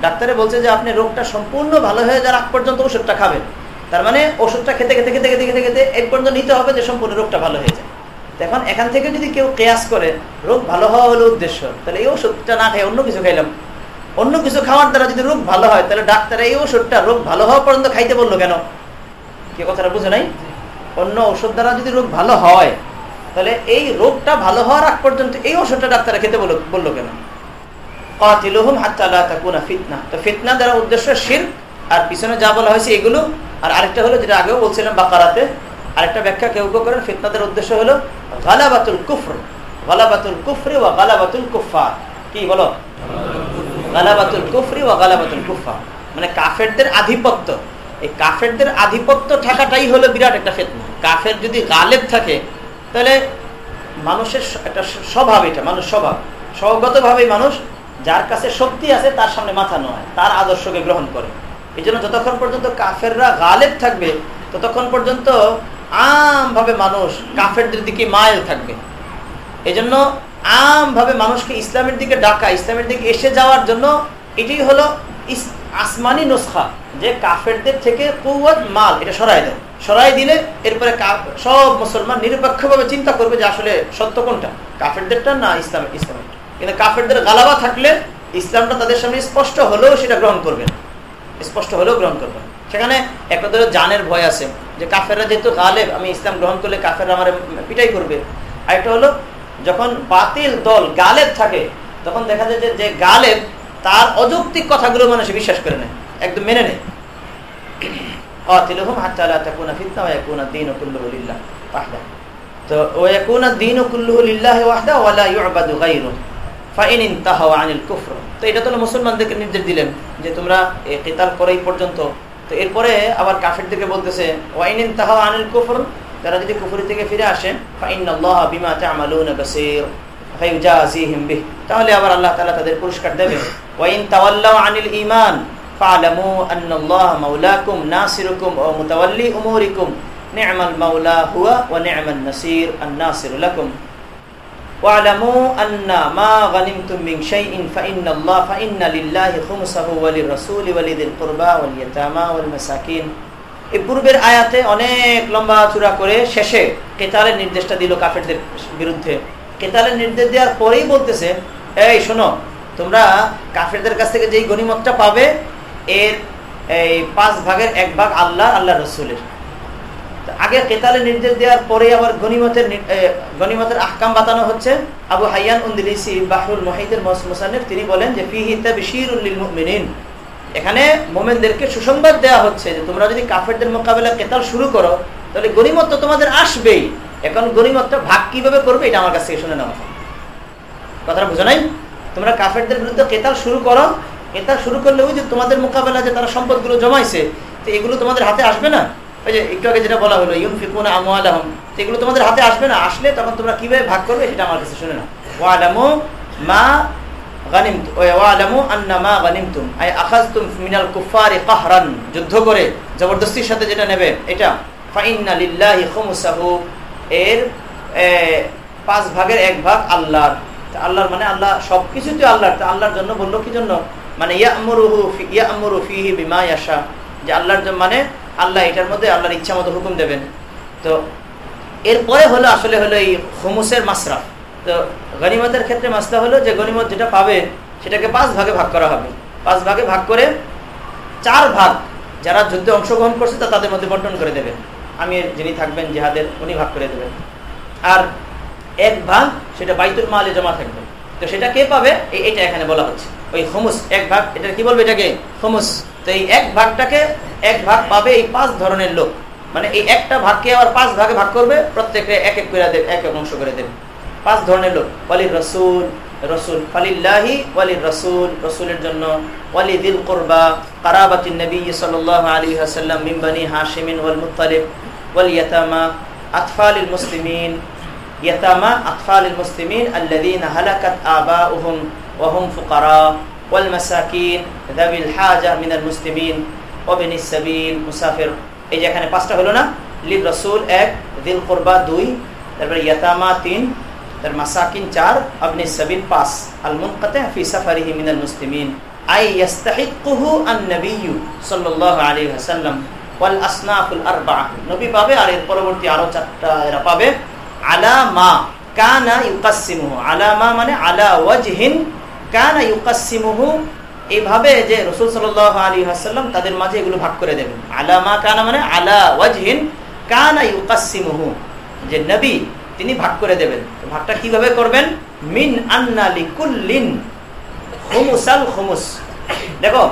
ডাক্তারে বলছে যে আপনি রোগটা সম্পূর্ণ ভালো হয়ে যাওয়ার আগ পর্যন্ত ওষুধটা খাবেন। তার মানে ওষুধটা খেতে খেতে খেতে খেতে খেতে খেতে এই পর্যন্ত নিতে হবে যে সম্পূর্ণ রোগটা ভালো হয়ে যায়। এখন এখান থেকে যদি কেউ কেয়াস করে, রোগ ভালো হওয়া হলো উদ্দেশ্য, তাহলে এই ওষুধটা না খেয়ে অন্য কিছু খাইলাম। অন্য কিছু খাওয়ার দ্বারা যদি রোগ ভালো হয়, তাহলে ডাক্তার এই ওষুধটা রোগ ভালো হওয়া পর্যন্ত খাইতে বলল কেন? কে কথাটা বুঝে নাই? অন্য ওষুধ দ্বারা যদি রোগ ভালো হয়, তাহলে এই রোগটা ভালো হওয়ার আগ পর্যন্ত এই ওষুধটা ডাক্তারে খেতে বলল কেন? কাতিলুহুম হাত্তা লা তাকুনা ফিতনা। তো ফিতনা দ্বারা উদ্দেশ্য শিরক, আর পিছনে যা বলা হয়েছে এগুলো। আর আরেকটা হলো যেটা আগেও বলছিলাম বাকারাতে। আরেকটা ব্যাখ্যা কেউ কেউ করেন, ফিতনাদের উদ্দেশ্য হলো গালাবাতুল কুফর। গালাবাতুল কুফরি ওয়া গালাবাতুল কুফার কি বলো? গালাবাতুল কুফরি ওয়া গালাবাতুল কুফা মানে কাফেরদের আধিপত্য। এই কাফেরদের আধিপত্য থাকাটাই হলো বিরাট একটা ফেতনা। কাফের যদি গালেব থাকে, তাহলে মানুষের একটা স্বভাব এটা, মানুষ স্বভাব। স্বগতভাবেই মানুষ যার কাছে শক্তি আছে, তার সামনে মাথা নয়, তার আদর্শকে গ্রহণ করে। এই জন্য যতক্ষণ পর্যন্ত কাফেররা গালেব থাকবে, ততক্ষণ পর্যন্ত আমভাবে মানুষ কাফেরদের দিকে মাইল থাকবে। এই জন্য আমভাবে মানুষকে ইসলামের দিকে ডাকা, ইসলামের দিকে এসে যাওয়ার জন্য এটাই হলো আসমানি নুসখা, যে কাফেরদের থেকে কুয়াত মাল, এটা সরাই দেয়। সরাই দিলে এরপরে সব মুসলমান নিরপেক্ষভাবে চিন্তা করবে যে আসলে সত্য কোনটা। কাফেরদেরটা না ইসলাম ইসলামের। কিন্তু কাফেরদের গালাবা থাকলে ইসলামটা তাদের সামনে স্পষ্ট হলেও সেটা গ্রহণ করবে না। স্পষ্ট হলেও গ্রহণ করবে। সেখানে একটা ধরো জানের ভয় আছে, যে কাফেররা যেহেতু গালেব, আমি ইসলাম গ্রহণ করলে কাফেররা আমার পিটাই করবে। আরেকটা হলো যখন বাতিল দল গালেব থাকে, তখন দেখা যায় যে গালেব তার অযৌক্তিক কথাগুলো মানুষ বিশ্বাস করে নেয়, একদম মেনে নেয়। তো এটা তো মুসলমানদেরকে নির্দেশ দিলেন যে, তোমরা কেতাল করে পর্যন্ত। তো এরপরে আবার কাফেরদেরকে বলতেছে ওয়াইনিন তাহা আনিল কুফর তারা যদি কুফরি থেকে ফিরে আসে ফাইনাল্লাহ বিমা তা'মালুনা বাসীর ফায়ুজাজিহিম বিহ তাহলে আবার আল্লাহ তাআলা তাদের পুরস্কার দেবে ওয়াইন তাওয়াল্লাউ আনিল ঈমান ফা'লামু আন্নাল্লাহ মাওলাকুম নাসিরুকুম ওয়া মুতাওয়াল্লি উমুরিকুম নি'মাল মাওলা হুয়া ওয়া নি'মান নাসির আন-নাসির লাকুম واعلموا أن ما غنمتم من شيء فإن الله فإن لله خمسه وللرسول ولذي القربى واليتامى والمساكين এই পূর্বের আয়াতে অনেক লম্বা চূড়া করে শেষে কেতালের নির্দেশটা দিল কাফেরদের বিরুদ্ধে। কেতালের নির্দেশ দেওয়ার পরেই বলতেছে এই শোনো তোমরা কাফেরদের কাছ থেকে যেই গণিমতটা পাবে এর এই পাঁচ ভাগের এক ভাগ আল্লাহ আল্লাহ রসুলের। আগে কেতালের নির্দেশ দেওয়ার পরে আবার এ, গনিমতের আহকাম বাতানো হচ্ছে। আবু হাইয়ান উন্দিলিসি বাহরুল মহিদের মোসান্নিফ তিনি বলেন যে ফিহি তাবশীরুল লিল মুমিনিন। এখানে মোমেনদেরকে সুসংবাদ দেওয়া হচ্ছে যে তোমরা যদি কাফেরদের মোকাবেলা কেতাল শুরু করো, তাহলে গনিমত তো তোমাদের আসবেই। এখন গনিমতটা ভাগ কীভাবে করবে, এটা আমার কাছ থেকে শুনে নেওয়া কথাটা বুঝো নাই? তোমরা কাফেরদের বিরুদ্ধে কেতাল শুরু করো। কেতাল শুরু করলে ওই যে তোমাদের মোকাবেলা যে তারা সম্পদগুলো জমাইছে, তো এগুলো তোমাদের হাতে আসবে না? ওই যে একটু আগে যেটা বলা হলো ইউন ফিকুন আমুয়ালাহম তো এগুলো তোমাদের হাতে আসবে না? আসলে তখন তোমরা কীভাবে ভাগ করবে, সেটা আমার কাছে শুনে না ওয়ালামু মা মিনাল যুদ্ধ করে জবরদস্তির সাথে যেটা নেবে, এটা। এর পাঁচ ভাগের এক ভাগ আল্লাহর। আল্লাহর মানে আল্লাহ সবকিছু তো আল্লাহর আল্লাহর জন্য বলল কি জন্য? মানে যে আল্লাহর মানে আল্লাহ এটার মধ্যে আল্লাহর ইচ্ছা মতো হুকুম দেবেন। তো এরপরে হলো, আসলে হলো এই হুমুসের মাসরাফ তো গনিমতের ক্ষেত্রে মাসলা হলো যে গনিমত যেটা পাবে, সেটাকে পাঁচ ভাগে ভাগ করা হবে। পাঁচ ভাগে ভাগ করে চার ভাগ যারা যুদ্ধে অংশগ্রহণ করছে, তা তাদের মধ্যে বন্টন করে দেবেন। আমি যিনি থাকবেন, জিহাদের, উনি ভাগ করে দেবেন। আর এক ভাগ সেটা বাইতুল মালে জমা থাকবে। তো সেটা কে পাবে? এটা এখানে বলা হচ্ছে। ওই হমুস, এক ভাগ, এটা কি বলবে এটাকে? হমুস। তো এই এক ভাগটাকে এক ভাগ পাবে এই পাঁচ ধরনের লোক। মানে এই একটা ভাগকে আবার পাঁচ ভাগে ভাগ করবে প্রত্যেকে এক এক করে দেবে, এক এক অংশ করে দেবে। পাঁচ ধরনের লোক। ওয়ালি রসুল রসুল ফালিল্লাহি ওয়ালি রসুল, রসুলের জন্য। ওয়ালি দিল কোরবা কারাবাতি নবী সাল্লাহ আলী হাসাল্লাম মিম্বানি হাশিমিন ওয়াল মুতালিব ওয়াল ইয়াতামা আতফালিল মুসলিমিন। ইয়াতামা আতফালিল মুসলিমিন আল্লাদিন হালাকাত আবা উহুম ওহুম ফুকারা, ওয়াল মাসাকিন দাবিল হাজা মিনাল মুসলিমিন ওবিন ইসাবিল মুসাফির। এই যে এখানে পাঁচটা হলো না? লিল রসুল এক, দিল কোরবা দুই, তারপরে ইয়াতামা তিন তার মাসাকিন চার আপনি সাবিল পাস আল মুনকাতে ফি সাফারিহি মিনাল মুসলিমিন। আই ইয়াস্তাহিকুহু আন নবিয়্যু সাল্লাল্লাহু আলাইহি ওয়াসাল্লাম। ওয়াল আসনাফুল আরবাআ। নবী পাবে আর এর পরবর্তী আরও চারটা এরা পাবে। আলা মা কানা ইউকাসসিমুহু। আলা মা মানে আলা ওয়াজহিন কানা ইউকাসসিমুহু। এইভাবে যে রসুল সাল্লাল্লাহু আলী ওয়াসাল্লাম তাদের মাঝে এগুলো ভাগ করে দেবেন। আলা মা কানা মানে আলা ওয়াজহিন কানা ইউকাসসিমুহু। যে নবী তিনি ভাগ করে দেবেন। ভাগটা কীভাবে করবেন? মিন আন্না লিকুল্লিন খুমুসাল খুমুস। দেখো,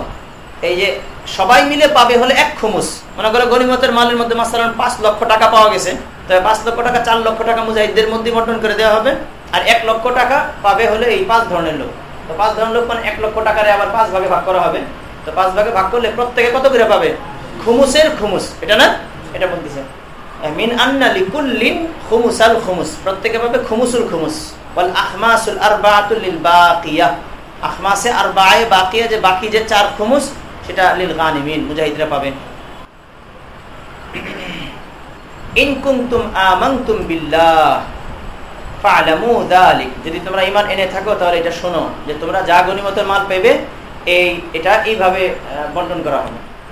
এই যে সবাই মিলে পাবে হলে এক খুমুস। মনে করো গনিমতের মালের মধ্যে মাসালান পাঁচ লক্ষ টাকা পাওয়া গেছে। তবে পাঁচ লক্ষ টাকা, চার লক্ষ টাকা মুজাহিদদের মধ্যে বন্টন করে দেওয়া হবে। আর এক লক্ষ টাকা পাবে হলে এই পাঁচ ধরনের লোক। তো পাঁচ ধরনের লোক মানে এক লক্ষ টাকারে আবার পাঁচ ভাগে ভাগ করা হবে। তো পাঁচ ভাগে ভাগ করলে প্রত্যেকে কত করে পাবে? খুমুসের খুমুস। এটা না? এটা বলতেছে। মিন আন্না খুমুস। প্রত্যেকে পাবে খুমুসুল খুমুস। ওয়াল আহমাসুল বাকিয়া। আহমাসে বাকিয়া যে বাকি যে চার খুমুস, সেটা লিল মুজাহিদরা পাবে। বিল্লাহ ফালামু যালিক। যদি তোমরা ইমান এনে থাকো, তাহলে এটা শোনো যে তোমরা যা গনিমতের মাল পেবে এই, এটা এইভাবে বন্টন করা হবে।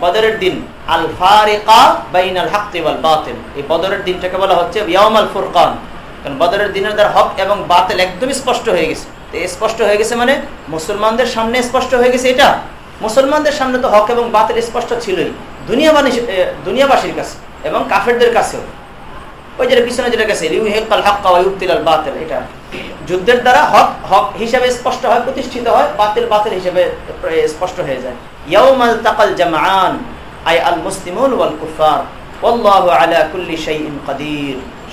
বদরের দিন এই বদরের দিনটাকে বলা হচ্ছে বদরের দিনের হক এবং বাতিল একদমই স্পষ্ট হয়ে গেছে। স্পষ্ট হয়ে গেছে মানে মুসলমানদের সামনে স্পষ্ট হয়ে গেছে এটা? মুসলমানদের সামনে তো হক এবং বাতিল স্পষ্ট ছিলই। দুনিয়াবাসী দুনিয়াবাসীর কাছে এবং কাফেরদের কাছেও। ওই যেটা পিছনে যেটা গেছে এটা। যুদ্ধের দ্বারা হক হক হিসাবে স্পষ্ট হয়, প্রতিষ্ঠিত হয়, বাতিল বাতিল হিসাবে স্পষ্ট হয়ে যায়। ইয়াউমাল তাকাল জামাআন, আই আল ওয়াল কুফার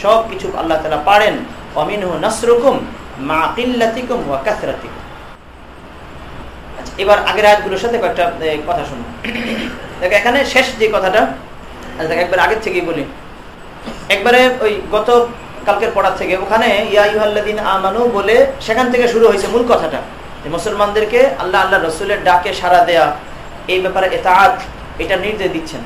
সব কিছু আল্লাহ তাআলা পারেন। আচ্ছা এবার আগের আয়াতগুলোর সাথে কয়েকটা কথা শুনুন। দেখো, এখানে শেষ যে কথাটা একবার আগের থেকেই বলি। একবারে ওই গত কালকের পড়ার থেকে, ওখানে ইয়াইহাল্লাদিন আমানু বলে, সেখান থেকে শুরু হয়েছে মূল কথাটা। যে মুসলমানদেরকে আল্লাহ আল্লাহ রসুলের ডাকে সারা দেয়া, এই ব্যাপারে এতাহাত এটা নির্দেশ দিচ্ছেন।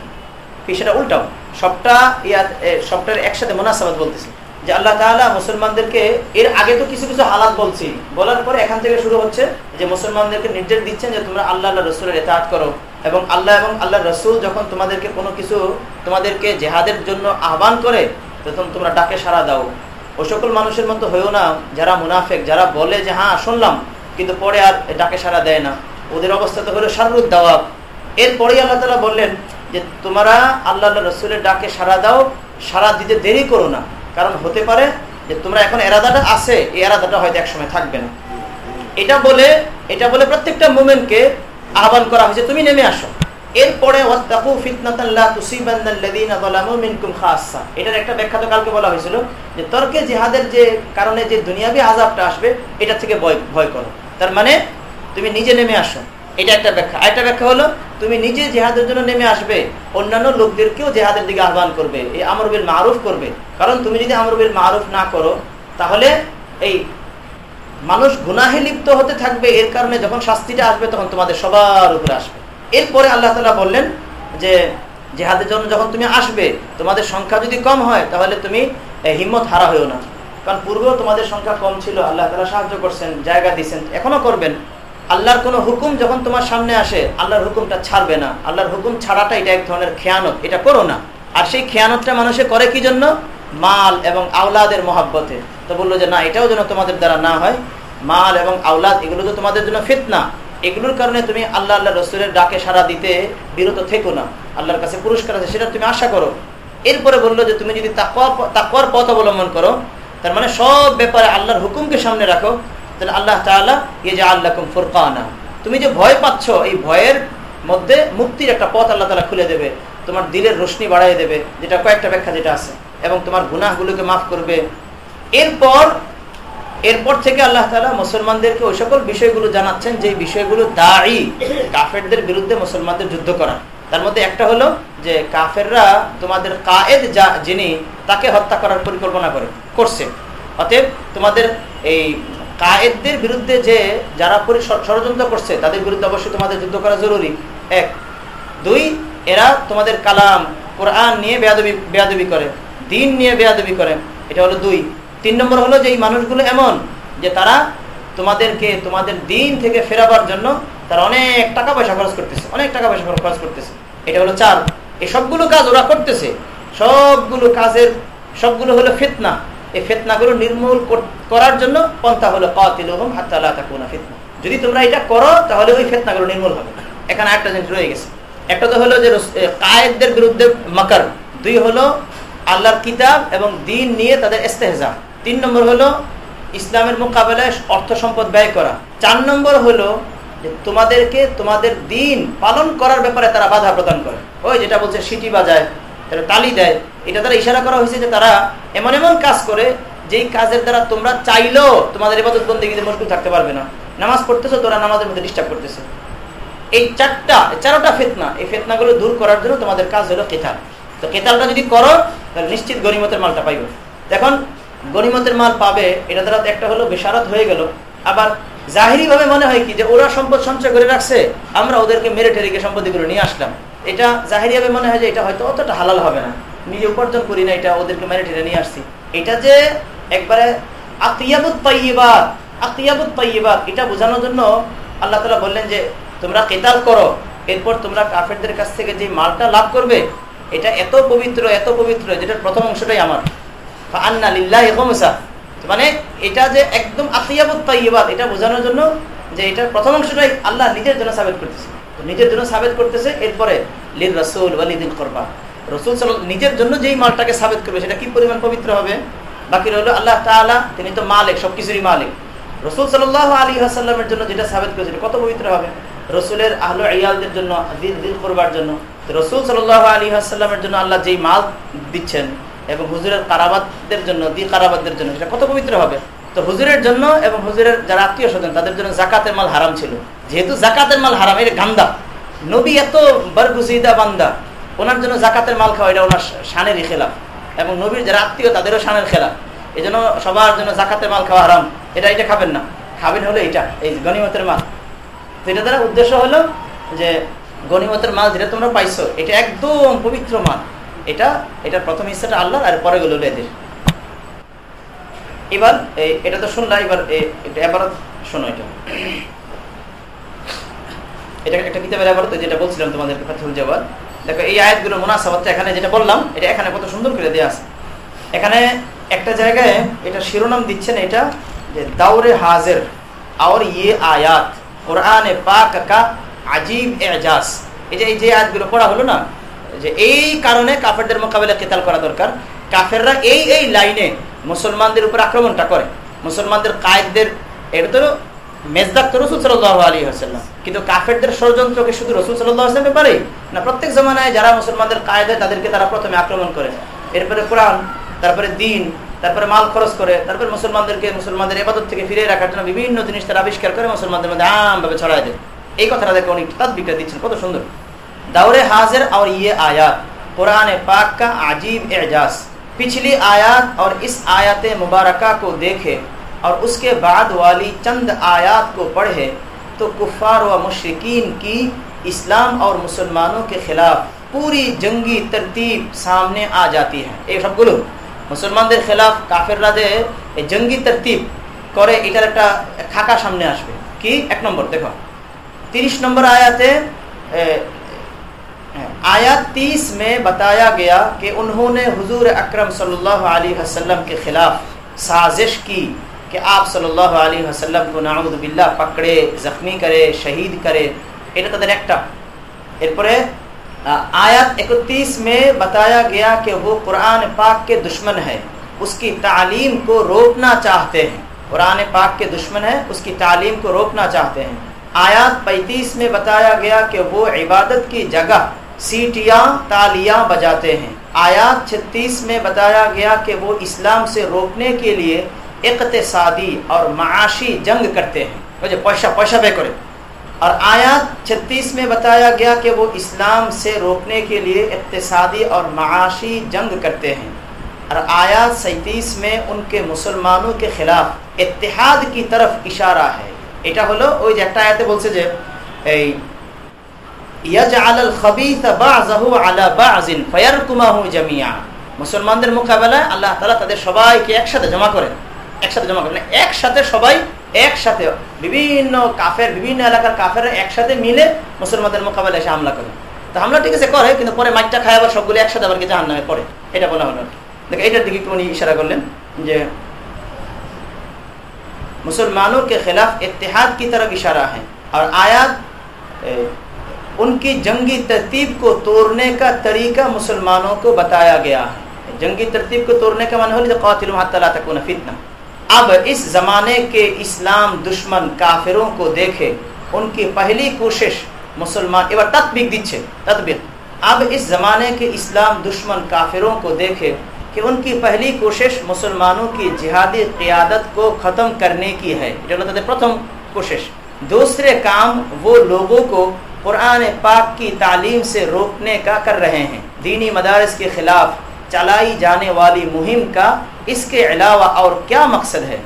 সেটা উল্টাও। সবটা ইয়া সবটার একসাথে মোনাসাবাদ বলতেছে। যে আল্লাহ তাআলা মুসলমানদেরকে, এর আগে তো কিছু কিছু হালাত বলছি বলার পরে এখান থেকে শুরু হচ্ছে যে মুসলমানদেরকে নির্দেশ দিচ্ছেন যে তোমরা আল্লাহ আল্লাহ রসুলের এতাহাত করো। এবং আল্লাহ এবং আল্লাহ রসুল যখন তোমাদেরকে কোনো কিছু, তোমাদেরকে জেহাদের জন্য আহ্বান করে, তখন তোমরা ডাকে সাড়া দাও। ও সকল মানুষের মতো হয়েও না, যারা মুনাফেক, যারা বলে যে হ্যাঁ শুনলাম। কিন্তু পরে আর ডাকে সাড়া দেয় না। ওদের অবস্থা তো হলো সারুদ দাওয়া এরপরেই আল্লাহ তালা বললেন যে, তোমরা আল্লাহ আল্লাহ রসুলের ডাকে সাড়া দাও, সাড়া দিতে দেরি করো না। কারণ হতে পারে যে তোমরা এখন এরাদাটা আছে, এই এরাদাটা হয়তো একসময় থাকবে না। এটা বলে এটা বলে প্রত্যেকটা মোমেন্টকে আহ্বান করা হয়েছে তুমি নেমে আসো। এরপরে এটার একটা ব্যাখ্যা তো কালকে বলা হয়েছিল যে তর্কে জিহাদের যে কারণে যে দুনিয়াবি আজাবটা আসবে এটা থেকে ভয় ভয় করো। তার মানে তুমি নিজে নেমে আসো। এটা একটা ব্যাখ্যা। আরেকটা ব্যাখ্যা হলো, তুমি নিজে জেহাদের জন্য নেমে আসবে, অন্যান্য লোকদেরকেও জেহাদের দিকে আহ্বান করবে, এই আমরবিল মারুফ করবে। কারণ তুমি যদি আমরবিল মারুফ না করো, তাহলে এই মানুষ গুনাহে লিপ্ত হতে থাকবে, এর কারণে যখন শাস্তিটা আসবে, তখন তোমাদের সবার উপরে আসবে। এরপরে আল্লাহ তালা বললেন যে, জেহাদের জন্য যখন তুমি আসবে, তোমাদের সংখ্যা যদি কম হয়, তাহলে তুমি হিম্মত হারা হয়েও না। কারণ পূর্বেও তোমাদের সংখ্যা কম ছিল, আল্লাহ তালা সাহায্য করছেন, জায়গা দিচ্ছেন এখনও করবেন। আল্লাহর কোনো হুকুম যখন তোমার সামনে আসে, আল্লাহর হুকুমটা ছাড়বে না। আল্লাহর হুকুম ছাড়াটা এটা এক ধরনের খেয়ানত, এটা করো না। আর সেই খেয়ানতটা মানুষে করে কি জন্য? মাল এবং আওলাদের মহাব্বতে। তো বলল যে, না, এটাও যেন তোমাদের দ্বারা না হয়। মাল এবং আওলাদ, এগুলো তো তোমাদের জন্য ফিতনা। এগুলোর কারণে তুমি আল্লাহ আল্লাহ রসুলের ডাকে সারা দিতে বিরত থেকো না। আল্লাহর কাছে পুরস্কার আছে, সেটা তুমি আশা করো। এরপরে বলল যে, তুমি যদি তাকুয়ার পথ অবলম্বন করো, তার মানে সব ব্যাপারে আল্লাহর হুকুমকে সামনে রাখো তাহলে আল্লাহ তালা ইয়ে যে আল্লাহ ফুরকানা। তুমি যে ভয় পাচ্ছ, এই ভয়ের মধ্যে মুক্তির একটা পথ আল্লাহ তালা খুলে দেবে। তোমার দিলের রোশনি বাড়াই দেবে, যেটা কয়েকটা ব্যাখ্যা যেটা আছে। এবং তোমার গুনাহগুলোকে মাফ করবে। এরপর এরপর থেকে আল্লাহ তালা মুসলমানদেরকে ওই সকল বিষয়গুলো জানাচ্ছেন, যে বিষয়গুলো দায়ী কাফেরদের বিরুদ্ধে মুসলমানদের যুদ্ধ করা। তার মধ্যে একটা হলো যে কাফেররা তোমাদের কায়েদ যা, যিনি, তাকে হত্যা করার পরিকল্পনা করে, করছে। অতএব তোমাদের এই কায়েদদের বিরুদ্ধে যে যারা ষড়যন্ত্র করছে, তাদের বিরুদ্ধে অবশ্যই তোমাদের যুদ্ধ করা জরুরি। এক। দুই, এরা তোমাদের কালাম, কোরআন নিয়ে বেয়াদবি বেয়াদবি করে, দিন নিয়ে বেয়াদবি করে। এটা হলো দুই। তিন নম্বর হলো যে এই মানুষগুলো এমন যে তারা তোমাদেরকে, তোমাদের দিন থেকে ফেরাবার জন্য তারা অনেক টাকা পয়সা খরচ করতেছে, অনেক টাকা পয়সা খরচ করতেছে। এটা হলো চার। এই সবগুলো কাজ ওরা করতেছে। সবগুলো কাজের, সবগুলো হলো ফেতনা। এই ফেতনাগুলো নির্মূল করার জন্য পন্থা হলো কাতিলহম হাত্তালা তাকুনা ফিতনা। যদি তোমরা এটা করো, তাহলে ওই ফেতনাগুলো নির্মূল হবে। এখানে একটা জিনিস রয়ে গেছে। একটা তো হলো যে কায়েদদের বিরুদ্ধে মাকার। দুই হলো আল্লাহর কিতাব এবং দিন নিয়ে তাদের ইস্তেহজা। তিন নম্বর হলো ইসলামের মোকাবেলায় অর্থ সম্পদ ব্যয় করা। চার নম্বর হলো যে তোমাদেরকে তোমাদের দিন পালন করার ব্যাপারে তারা বাধা প্রদান করে। ওই যেটা বলছে সিটি বাজায় তারা তালি দেয়। এটা তারা ইশারা করা হয়েছে যে তারা এমন এমন কাজ করে, যেই কাজের দ্বারা তোমরা চাইলেও তোমাদের এবাদত বন্দীগীতে মুশকিল থাকতে পারবে না। নামাজ পড়তেছো, তোরা নামাজের মধ্যে ডিস্টার্ব করতেছে। এই চারটা চারোটা ফেতনা, এই ফেতনাগুলো দূর করার জন্য তোমাদের কাজ হলো কেতাল। তো কেতালটা যদি করো, তাহলে নিশ্চিত গরিমতের মালটা পাইবে। দেখুন গনিমতের মাল পাবে, এটা দ্বারা একটা হলো বেসারত হয়ে গেল। আবার জাহিরি ভাবে মনে হয় কি যে ওরা সম্পদ সঞ্চয় করে রাখছে, আমরা ওদেরকে মেরে ঠেরিকে সম্পত্তিগুলো নিয়ে আসলাম। এটা জাহিরি ভাবে মনে হয় যে এটা হয়তো অতটা হালাল হবে না। নিজে উপার্জন করি না, এটা ওদেরকে মেরে ঠেরে নিয়ে আসছি। এটা যে একবারে আতিয়াবুত পাইবাদ আতিয়াবুত পাইবাদ এটা বোঝানোর জন্য আল্লাহ তালা বললেন যে, তোমরা কেতাল করো, এরপর তোমরা কাফেরদের কাছ থেকে যে মালটা লাভ করবে, এটা এত পবিত্র এত পবিত্র, যেটার প্রথম অংশটাই আমার। আন্না লিল্লাহ মানে এটা যে একদম আতিয়াবত তাইবাদ এটা বোঝানোর জন্য যে এটার প্রথম অংশটাই আল্লাহ নিজের জন্য সাবেদ করতেছে। নিজের জন্য সাবেদ করতেছে, এরপরে লিল রসুল ওয়ালিদিন করবা রসুল সাল নিজের জন্য যেই মালটাকে সাবেদ করবে, সেটা কি পরিমাণ পবিত্র হবে? বাকি রইল আল্লাহ তালা তিনি তো মালিক সব কিছুরই মালিক। রসুল সাল আলী আসাল্লামের জন্য যেটা সাবেদ করেছে কত পবিত্র হবে? রসুলের আহলো ইয়ালদের জন্য, দিল দিল করবার জন্য। রসুল সাল আলী আসাল্লামের জন্য আল্লাহ যেই মাল দিচ্ছেন, এবং হুজুরের কারাবাদদের জন্য দি কারাবাদদের জন্য, সেটা কত পবিত্র হবে? তো হুজুরের জন্য এবং হুজুরের যারা আত্মীয় স্বজন, তাদের জন্য জাকাতের মাল হারাম ছিল। যেহেতু জাকাতের মাল হারাম, এটা গান্দা। নবী এত বরগুসিদা বান্দা, ওনার জন্য জাকাতের মাল খাওয়া, এটা ওনার শানেরই খেলাফ। এবং নবীর যারা আত্মীয়, তাদেরও শানের খেলা এই জন্য সবার জন্য জাকাতের মাল খাওয়া হারাম। এটা এটা খাবেন না। খাবেন হলো এটা, এই গণিমতের মাল। তো এটা দ্বারা উদ্দেশ্য হলো যে গণিমতের মাল যেটা তোমরা পাইছো, এটা একদম পবিত্র মাল। এটা এটা প্রথম ইচ্ছাটা আল্লাহ আর পরে গেল এদের। এবার এটা তো শুনলা, এবার এবার শোনো এটা। এটা একটা কিতাবের আবার যেটা বলছিলাম তোমাদের ফাতুল জবাব দেখো, এই আয়াতগুলো মোনাসাবাদটা এখানে যেটা বললাম, এটা এখানে কত সুন্দর করে দেওয়া আছে। এখানে একটা জায়গায় এটা শিরোনাম দিচ্ছেন এটা যে দাউরে হাজের আর ইয়ে আয়াত। কোরআনে পাক কা আজিব এজাজ। এই যে এই যে আয়াতগুলো পড়া হলো না, যে এই কারণে কাফেরদের মোকাবেলা কেতাল করা দরকার। কাফেররা এই এই লাইনে মুসলমানদের উপর আক্রমণটা করে। মুসলমানদের কায়েদদের, এটা তো মেজদাক তো রসুল সাল্লাহ আলী আসাল্লাম কিন্তু কাফেরদের ষড়যন্ত্রকে শুধু রসুল সাল্লাহ আসলামে পারে? না, প্রত্যেক জমানায় যারা মুসলমানদের কায়েদ তাদেরকে তারা প্রথমে আক্রমণ করে। এরপরে কোরআন, তারপরে দিন, তারপরে মাল খরচ করে, তারপরে মুসলমানদেরকে মুসলমানদের এবাদত থেকে ফিরে রাখার জন্য বিভিন্ন জিনিস তারা আবিষ্কার করে, মুসলমানদের মধ্যে আমভাবে ছড়ায় দেয়। এই কথাটা দেখে অনেক তাৎবিকা দিচ্ছেন, কত সুন্দর। দাউরে হাজের আর ইয়ে আয়া কোরআনে পাক্কা আজিব এজাজ। پچھلی آیات اور اس آیت مبارکہ کو دیکھے اور اس کے بعد والی چند آیات کو پڑھے تو کفار و مشرقین کی اسلام اور مسلمانوں کے خلاف پوری جنگی ترتیب سامنے آ جاتی ہے۔ اے سب گلو مسلمان دے خلاف کافر را دے جنگی ترتیب کرے করে এটার একটা سامنے সামনে کی؟ ایک نمبر، دیکھو۔ দেখো نمبر آیا আয়াতে آیات تیس میں بتایا گیا کہ انہوں نے حضور اکرم صلی اللہ علیہ وسلم کے خلاف سازش کی کہ آپ صلی اللہ علیہ وسلم کو نعوذ باللہ پکڑے، زخمی کرے، شہید کرے۔ এটা তাদের একটা এরপরে آیات 31 میں بتایا گیا کہ وہ قرآن پاک کے دشمن ہے اس کی تعلیم کو روکنا چاہتے ہیں۔ قرآن پاک کے دشمن ہے اس کی تعلیم کو روکنا چاہتے ہیں۔ آیات 35 میں بتایا گیا کہ وہ عبادت کی جگہ سیٹیاں تالیاں بجاتے ہیں۔ آیات چھتیس میں بتایا گیا کہ وہ اسلام سے روکنے کے لیے اقتصادی اور معاشی جنگ کرتے ہیں۔ مجھے پوشا پوشا بے کرے۔ اور آیات چھتیس میں بتایا گیا کہ وہ اسلام سے روکنے کے لیے اقتصادی اور معاشی جنگ کرتے ہیں۔ اور آیات سینتیس میں ان کے مسلمانوں کے خلاف اتحاد کی طرف اشارہ ہے۔ ایٹا ہلو ওই যে একটা আয়াতে বলছে যে মুসলমানদের মোকাবেলায় আল্লাহ তাআলা তাদের সবাইকে একসাথে জমা করেন একসাথে জমা করেন একসাথে সবাই একসাথে বিভিন্ন কাফের বিভিন্ন এলাকার কাফের একসাথে মিলে মুসলমানদের মোকাবেলায় এসে হামলা করে তো হামলা ঠিক আছে করে কিন্তু পরে মাইকটা খায় আবার সবগুলো একসাথে আবার কি জাহান নামে পড়ে এটা বলা হলো দেখো এটার দিকে একটু উনি ইশারা করলেন যে मुसलमानों के खिलाफ इतिहाद की तरफ इशारा है और आयात ان کی جنگی ترتیب کو توڑنے کا طریقہ مسلمانوں کو بتایا گیا۔ ہے جنگی ترتیب کو توڑنے کا منحل قاتل محتلا تک فتنہ اب اس زمانے کے اسلام دشمن کافروں کو دیکھے، ان کی پہلی کوشش مسلمان এবার تطبیق দিচ্ছে تطبیق۔ اب اس زمانے کے اسلام دشمن کافروں کو دیکھے کہ ان کی پہلی کوشش مسلمانوں کی جہادی قیادت کو ختم کرنے کی ہے۔ جو پرتھم کوشش۔ دوسرے کام وہ لوگوں کو قرآن پاک کی تعلیم سے روکنے کا کر رہے ہیں۔ دینی مدارس کے خلاف چلائی جانے والی مہم کا اس کے علاوہ اور کیا مقصد ہے؟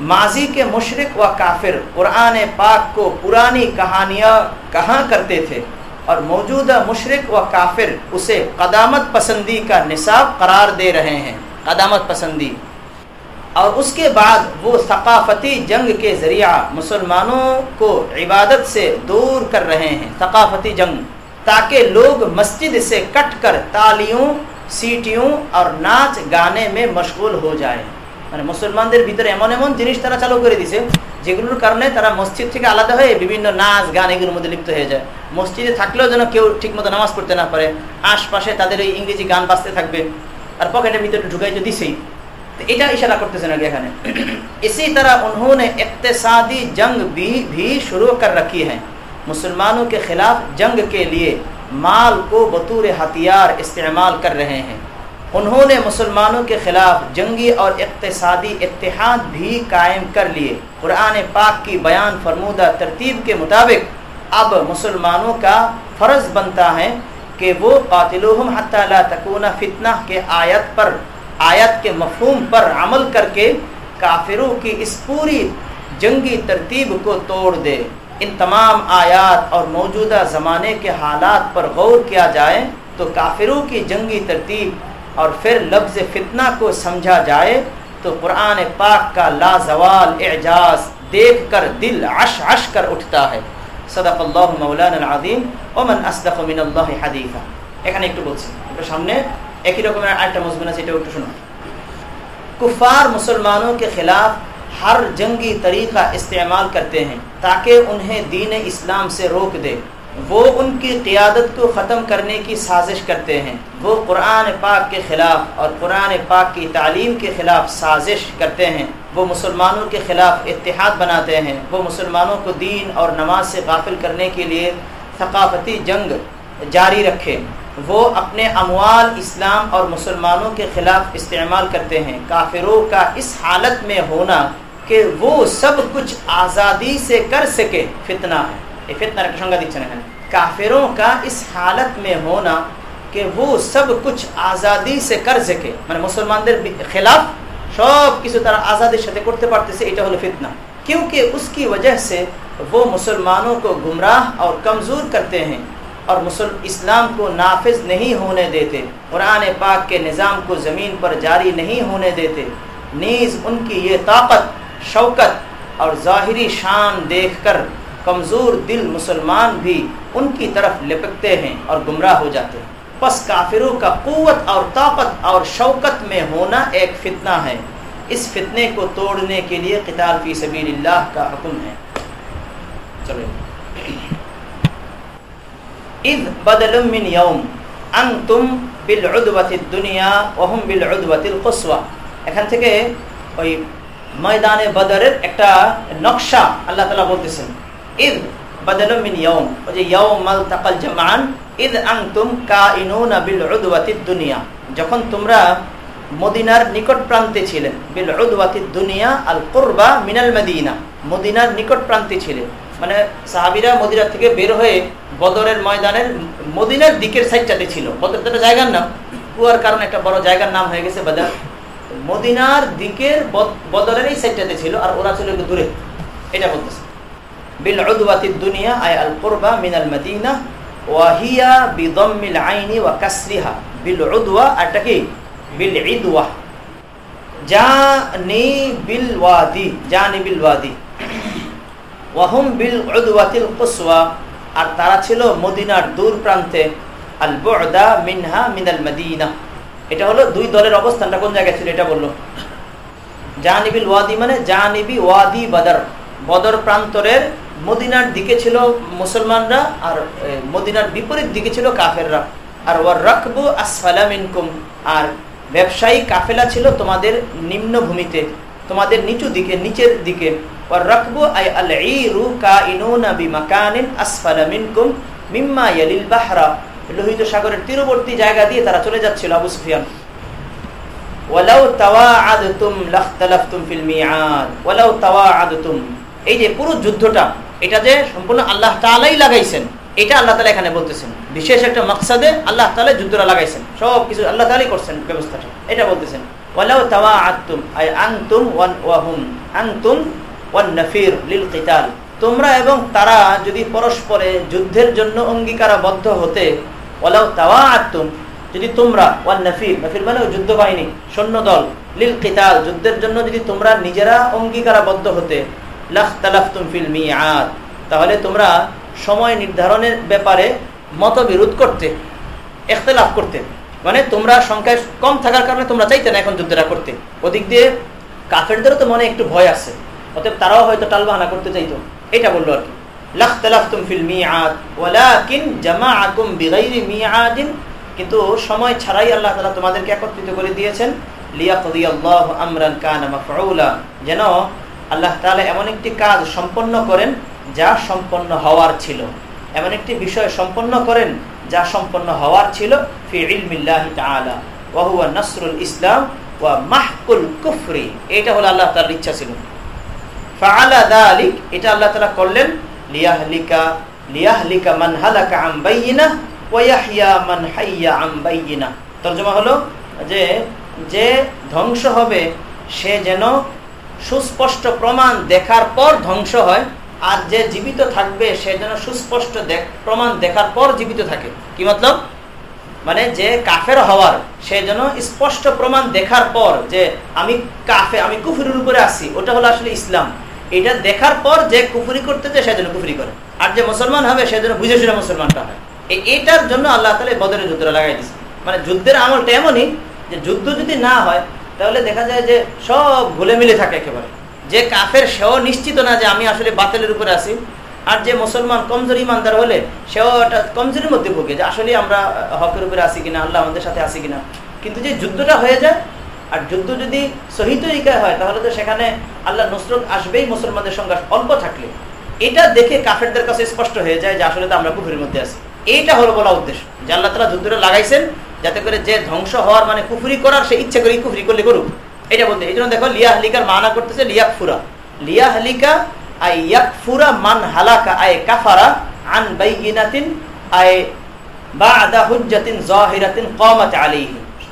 ماضی کے مشرق و کافر قرآن پاک کو پرانی کہانیاں کہاں کرتے تھے؟ اور موجودہ مشرق و کافر اسے قدامت پسندی کا نصاب قرار دے رہے ہیں۔ قدامت پسندی۔ और उसके बाद वो सकाफती जंग के ज़रिया मुसलमानों को इबादत से दूर कर रहे हैं सकाफती जंग ताकि लोग मस्जिद से कट कर तालियों सीटियों और नाच गाने में मशगूल हो जाए মানে মুসলমানদের ভিতরে এমন এমন জিনিস তারা চালু করে দিছে যেগুলোর কারণে তারা মসজিদ থেকে আলাদা হয়ে বিভিন্ন নাচ গান এগুলোর মধ্যে লিপ্ত হয়ে যায় মসজিদে থাকলেও যেন কেউ ঠিকমতো নামাজ পড়তে না পারে আশপাশে তাদের ওই ইংরেজি গান বাজতে থাকবে আর পকেটের ভিতরে ঢুকাই তো দিছেই तो এটা ইশারা করতেছেন ابھی এখানে اسی طرح انہوں نے اقتصادی جنگ بھی بھی شروع کر رکھی ہے۔ مسلمانوں کے خلاف جنگ کے لیے مال کو بطور ہتھیار استعمال کر رہے ہیں۔ انہوں نے مسلمانوں کے خلاف جنگی اور اقتصادی اتحاد بھی قائم کر لیے۔ قرآن پاک کی بیان فرمودہ ترتیب کے مطابق اب مسلمانوں کا فرض بنتا ہے کہ وہ قاتل حتیٰ لا تکون فتنہ کے آیت پر آیت کے مفہوم پر عمل کر کے کافروں کی اس پوری جنگی ترتیب کو توڑ دے۔ ان تمام آیات اور موجودہ زمانے کے حالات پر غور کیا جائے تو کافروں کی جنگی ترتیب اور پھر لفظ فتنہ کو سمجھا جائے تو قرآن پاک کا لازوال اعجاز دیکھ کر دل عش عش کر اٹھتا ہے۔ صدق اللہ مولانا العظیم۔ ومن اصدق من اللہ حدیثہ এখানে একটু বলছি সামনে একই রকমের আরেকটা آئٹم مضمون سے একটু سنو۔ کفار مسلمانوں کے خلاف ہر جنگی طریقہ استعمال کرتے ہیں تاکہ انہیں دین اسلام سے روک دے۔ وہ ان کی قیادت کو ختم کرنے کی سازش کرتے ہیں۔ وہ قرآن پاک کے خلاف اور قرآن پاک کی تعلیم کے خلاف سازش کرتے ہیں۔ وہ مسلمانوں کے خلاف اتحاد بناتے ہیں۔ وہ مسلمانوں کو دین اور نماز سے غافل کرنے کے لیے ثقافتی جنگ جاری رکھے۔ وہ اپنے اموال اسلام اور مسلمانوں کے خلاف استعمال کرتے ہیں۔ کافروں کا اس حالت میں ہونا کہ وہ سب کچھ آزادی سے کر سکے فتنہ ہے۔ یہ فتنہ رکشوں کا دیکھنا کافروں کا اس حالت میں ہونا کہ وہ سب کچھ آزادی سے کر سকে مسلمان মুসলমানদের خلاف সব কিছু তারা আজাদের সাথে করতে পারতেছে এটা হলো فتنہ کیونکہ اس کی وجہ سے وہ مسلمانوں کو گمراہ اور کمزور کرتے ہیں۔ اور مسلم اسلام کو نافذ نہیں ہونے دیتے، قرآن پاک کے نظام کو زمین پر جاری نہیں ہونے دیتے۔ نیز ان کی یہ طاقت، شوکت اور ظاہری شان دیکھ کر کمزور دل مسلمان بھی ان کی طرف لپکتے ہیں اور گمراہ ہو جاتے ہیں۔ پس کافروں کا قوت اور طاقت اور شوکت میں ہونا ایک فتنہ ہے۔ اس فتنے کو توڑنے کے لیے قتال فی سبیل اللہ کا حکم ہے۔ چلو۔ ইদ বাদালুম মিন ইয়াউম আনতুম বিল উদবাতির দুনিয়া ওহম বিল এখান থেকে ওই ময়দানে বদরের একটা নকশা আল্লাহ তালা বলতেছেন। ইদ বাদালুম মিন ইয়াউম। ওই যে ইয়াউম আল তাকাল জামান, ইদ আনতুম কাইনুনা বিল উদবাতির দুনিয়া। যখন তোমরা মদিনার নিকট প্রান্তে ছিলেন বিল উদওয়াতি দুনিয়া আল কোরবা মিনাল মদিনা। মদিনার নিকট প্রান্তে ছিলেন মানে সাহাবিরা মদিনা থেকে বের হয়ে বদরের ময়দানের মদিনার দিকের সাইডটাতে ছিল। বদর তো জায়গার নাম। কুয়ার কারণে একটা বড় জায়গার নাম হয়ে গেছে বাদার। মদিনার দিকের বদ- বদরের এই সাইডটাতে ছিল আর ওরা ছিল একটু দূরে। এটা বলতেছে। বিল দুনিয়া আয় আল মিনাল মদিনা ওয়াহিয়া বিদম্মিল আইনি ওয়া কাসরিহা। বিল উদওয়া আরটা কি? বিল ইদওয়া। ওয়াদি। জানি বিল ওয়াদি। ওয়াহুম বিল আর তারা ছিল মদিনার দূর প্রান্তে আল মিনহা মিনাল মদিনা। এটা হলো দুই দলের অবস্থানটা, কোন জায়গায় ছিল এটা বলল। জানিবিল ওয়াদি মানে জানিবি ওয়াদি বদর। বদর প্রান্তরের মদিনার দিকে ছিল মুসলমানরা আর মদিনার বিপরীত দিকে ছিল কাফেররা। আর ওয়ার রকবু আসফালা মিনকুম। আর ব্যবসায়ী কাফেলা ছিল তোমাদের নিম্ন ভূমিতে তোমাদের নিচু দিকে, নিচের দিকে। লোহিত সাগরের তীরবর্তী জায়গা দিয়ে তারা চলে যাচ্ছিল আবু সুফিয়ান। এই যে পুরো যুদ্ধটা, এটা যে সম্পূর্ণ আল্লাহ তাআলাই লাগাইছেন, এটা আল্লাহ তাআলা এখানে বলতেছেন। বিশেষ একটা মাকসাদে আল্লাহ তাআলা যুদ্ধটা লাগাইছেন। সব কিছু আল্লাহ তাআলাই করছেন ব্যবস্থাটা, এটা বলতেছেন। ওয়ালাউ তাওয়াআদতুম, আই আনতুম ওয়ান ওয়াহুম। আনতুম ওয়ান নাফির কিতাল। তোমরা এবং তারা যদি পরস্পরে যুদ্ধের জন্য অঙ্গীকারাবদ্ধ হতে, ওয়ালাউ তাওয়াআদতুম যদি তোমরা, ওয়ান নাফির নাফির মানে যুদ্ধ বাহিনী সৈন্য দল লিল কিতাল, যুদ্ধের জন্য যদি তোমরা নিজেরা অঙ্গীকারাবদ্ধ হতে লাখতালাফতুম ফিল মিআদ তাহলে তোমরা সময় নির্ধারণের ব্যাপারে মতবিরোধ করতে ইখতিলাফ করতে। মানে তোমরা সংখ্যায় কম থাকার কারণে তোমরা চাইতে না এখন যুদ্ধটা করতে। ওদিক দিয়ে কাফেরদেরও তো মনে একটু ভয় আছে। অতএব তারাও হয়তো টালবাহানা করতে চাইতো। এটা বলল আর কি। কিন্তু সময় ছাড়াই আল্লাহ তোমাদেরকে একত্রিত করে দিয়েছেন যেন আল্লাহ এমন একটি কাজ সম্পন্ন করেন, যা সম্পন্ন হওয়ার ছিল। এমন একটি বিষয় সম্পন্ন করেন, যা সম্পন্ন হওয়ার ছিল ফি ইলমিল্লাহি নাসরুল ইসলাম ওয়া মাহকুল কুফরি। এটা হলো আল্লাহ তাআলার ইচ্ছা ছিল। যে ধ্বংস হবে, সে যেন সুস্পষ্ট প্রমাণ দেখার পর ধ্বংস হয়, আর যে জীবিত থাকবে, সে যেন সুস্পষ্ট প্রমাণ দেখার পর জীবিত থাকে। কি মতলব? মানে যে কাফের হওয়ার, সে যেন স্পষ্ট প্রমাণ দেখার পর যে আমি কাফে, আমি কুফুরির উপরে আছি, ওটা হলো আসলে ইসলাম। এটা দেখার পর যে কুফুরি করতে যায় সে যেন কুফুরি করে। আর যে মুসলমান হবে সে যেন বুঝে শুনে মুসলমানটা হয়। এটার জন্য আল্লাহ তালা বদরের যুদ্ধটা লাগাই দিচ্ছে মানে যুদ্ধের আমলটা এমনই যে যুদ্ধ যদি না হয়, তাহলে দেখা যায় যে সব ঘুলে মিলে থাকে একেবারে। যে কাফের সেও নিশ্চিত না যে আমি আসলে বাতিলের উপরে আছি, আর যে মুসলমান কমজোরি ইমানদার হলে সেও একটা কমজোরির মধ্যে ভোগে যে আসলে আমরা হকের উপরে আছি কিনা, আল্লাহ আমাদের সাথে আছি কিনা। কিন্তু যে যুদ্ধটা হয়ে যায় আর যুদ্ধ যদি সহি তরিকায় হয়, তাহলে তো সেখানে আল্লাহ নসরত আসবেই মুসলমানদের সংখ্যা অল্প থাকলে। এটা দেখে কাফেরদের কাছে স্পষ্ট হয়ে যায় যে আসলে তো আমরা কুফুরের মধ্যে আছি। এইটা হলো বলা উদ্দেশ্য। যে আল্লাহ তালা যুদ্ধটা লাগাইছেন, যাতে করে যে ধ্বংস হওয়ার মানে কুফুরি করার সে ইচ্ছে করে কুফুরি করলে করুক। এটা বলতে, এই জন্য দেখো লিয়া হালিকার মানা করতেছে লিয়াক ফুরা লিয়া হালিকা আই ফুরা মান হালাকা আয় কাফারা আন বাইগিনাতিন আয় বাদা হুজ্জাতিন জাহিরাতিন কমাত স্পষ্ট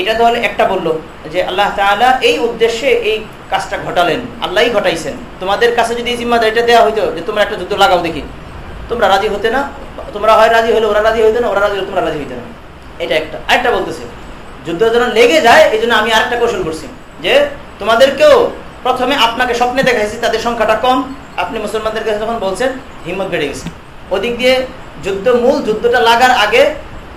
এটা তো একটা বলল যে আল্লাহ তাআলা এই উদ্দেশ্যে এই কাজটা ঘটালেন, আল্লাহই ঘটাইছেন। তোমাদের কাছে যদি জিম্মাদারিটা দেওয়া হইতো যে তোমরা একটা যুদ্ধ লাগাও দেখি, তোমরা রাজি হতে না? তোমরা হয় রাজি হলে ওরা রাজি হইতো না, ওরা রাজি হলে তোমরা রাজি হইতে না। এটা একটা। আরেকটা বলতেছে, যুদ্ধ যেন লেগে যায় এই জন্য আমি আরেকটা কৌশল করছি, যে তোমাদেরকেও প্রথমে আপনাকে স্বপ্নে দেখাইছি, তাদের সংখ্যাটা কম। আপনি মুসলমানদের কাছে যখন বলছেন, হিম্মত বেড়ে গেছে। ওদিক দিয়ে যুদ্ধ মূল, যুদ্ধটা লাগার আগে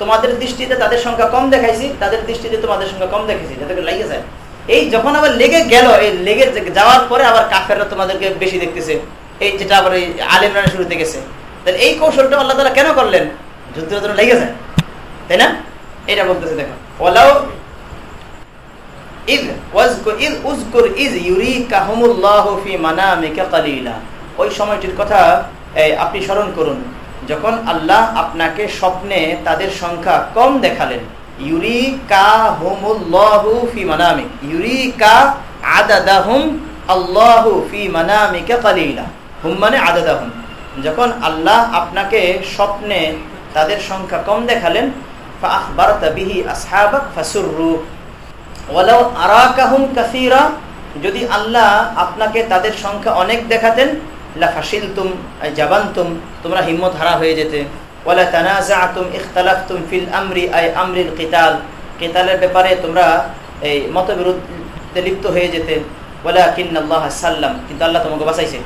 তোমাদের দৃষ্টিতে তাদের সংখ্যা কম দেখাইছি, তাদের দৃষ্টিতে তোমাদের সংখ্যা কম দেখেছি যাতে করে লেগে যায়। এই যখন আবার লেগে গেল, এই লেগে যাওয়ার পরে আবার কাফেররা তোমাদেরকে বেশি দেখতেছে। এই যেটা আবার এই আলেমরানের শুরুতে গেছে। তাহলে এই কৌশলটা আল্লাহ তালা কেন করলেন? যুদ্ধের জন্য লেগে যায়। তাই না? এটা বলতেছে, দেখো। ওলাও ওই সময়টির কথা আপনি স্মরণ করুন। যখন আল্লাহ আপনাকে স্বপ্নে তাদের সংখ্যা কম দেখালেন ইউরিকা হুমুল্লাহু ফি মানামি ইউরিকা আদাদাহুম আল্লাহু ফি মানামিকা কালিলা। হুম মানে আদাদাহুম। যখন আল্লাহ আপনাকে স্বপ্নে তাদের সংখ্যা কম দেখালেন যদি আল্লাহ আপনাকে তাদের সংখ্যা অনেক দেখাতেন জাবানতুম, তোমরা হিম্মত হারা হয়ে যেতে। ওয়ালা তানাজাআতুম, ইখতালাফতুম ফিল আমরি, আই আমরিল ব্যাপারে তোমরা এই মতবিরোধে লিপ্ত হয়ে যেতে। সাল্লাম, কিন্তু আল্লাহ তোমাকে বাঁচাইছে।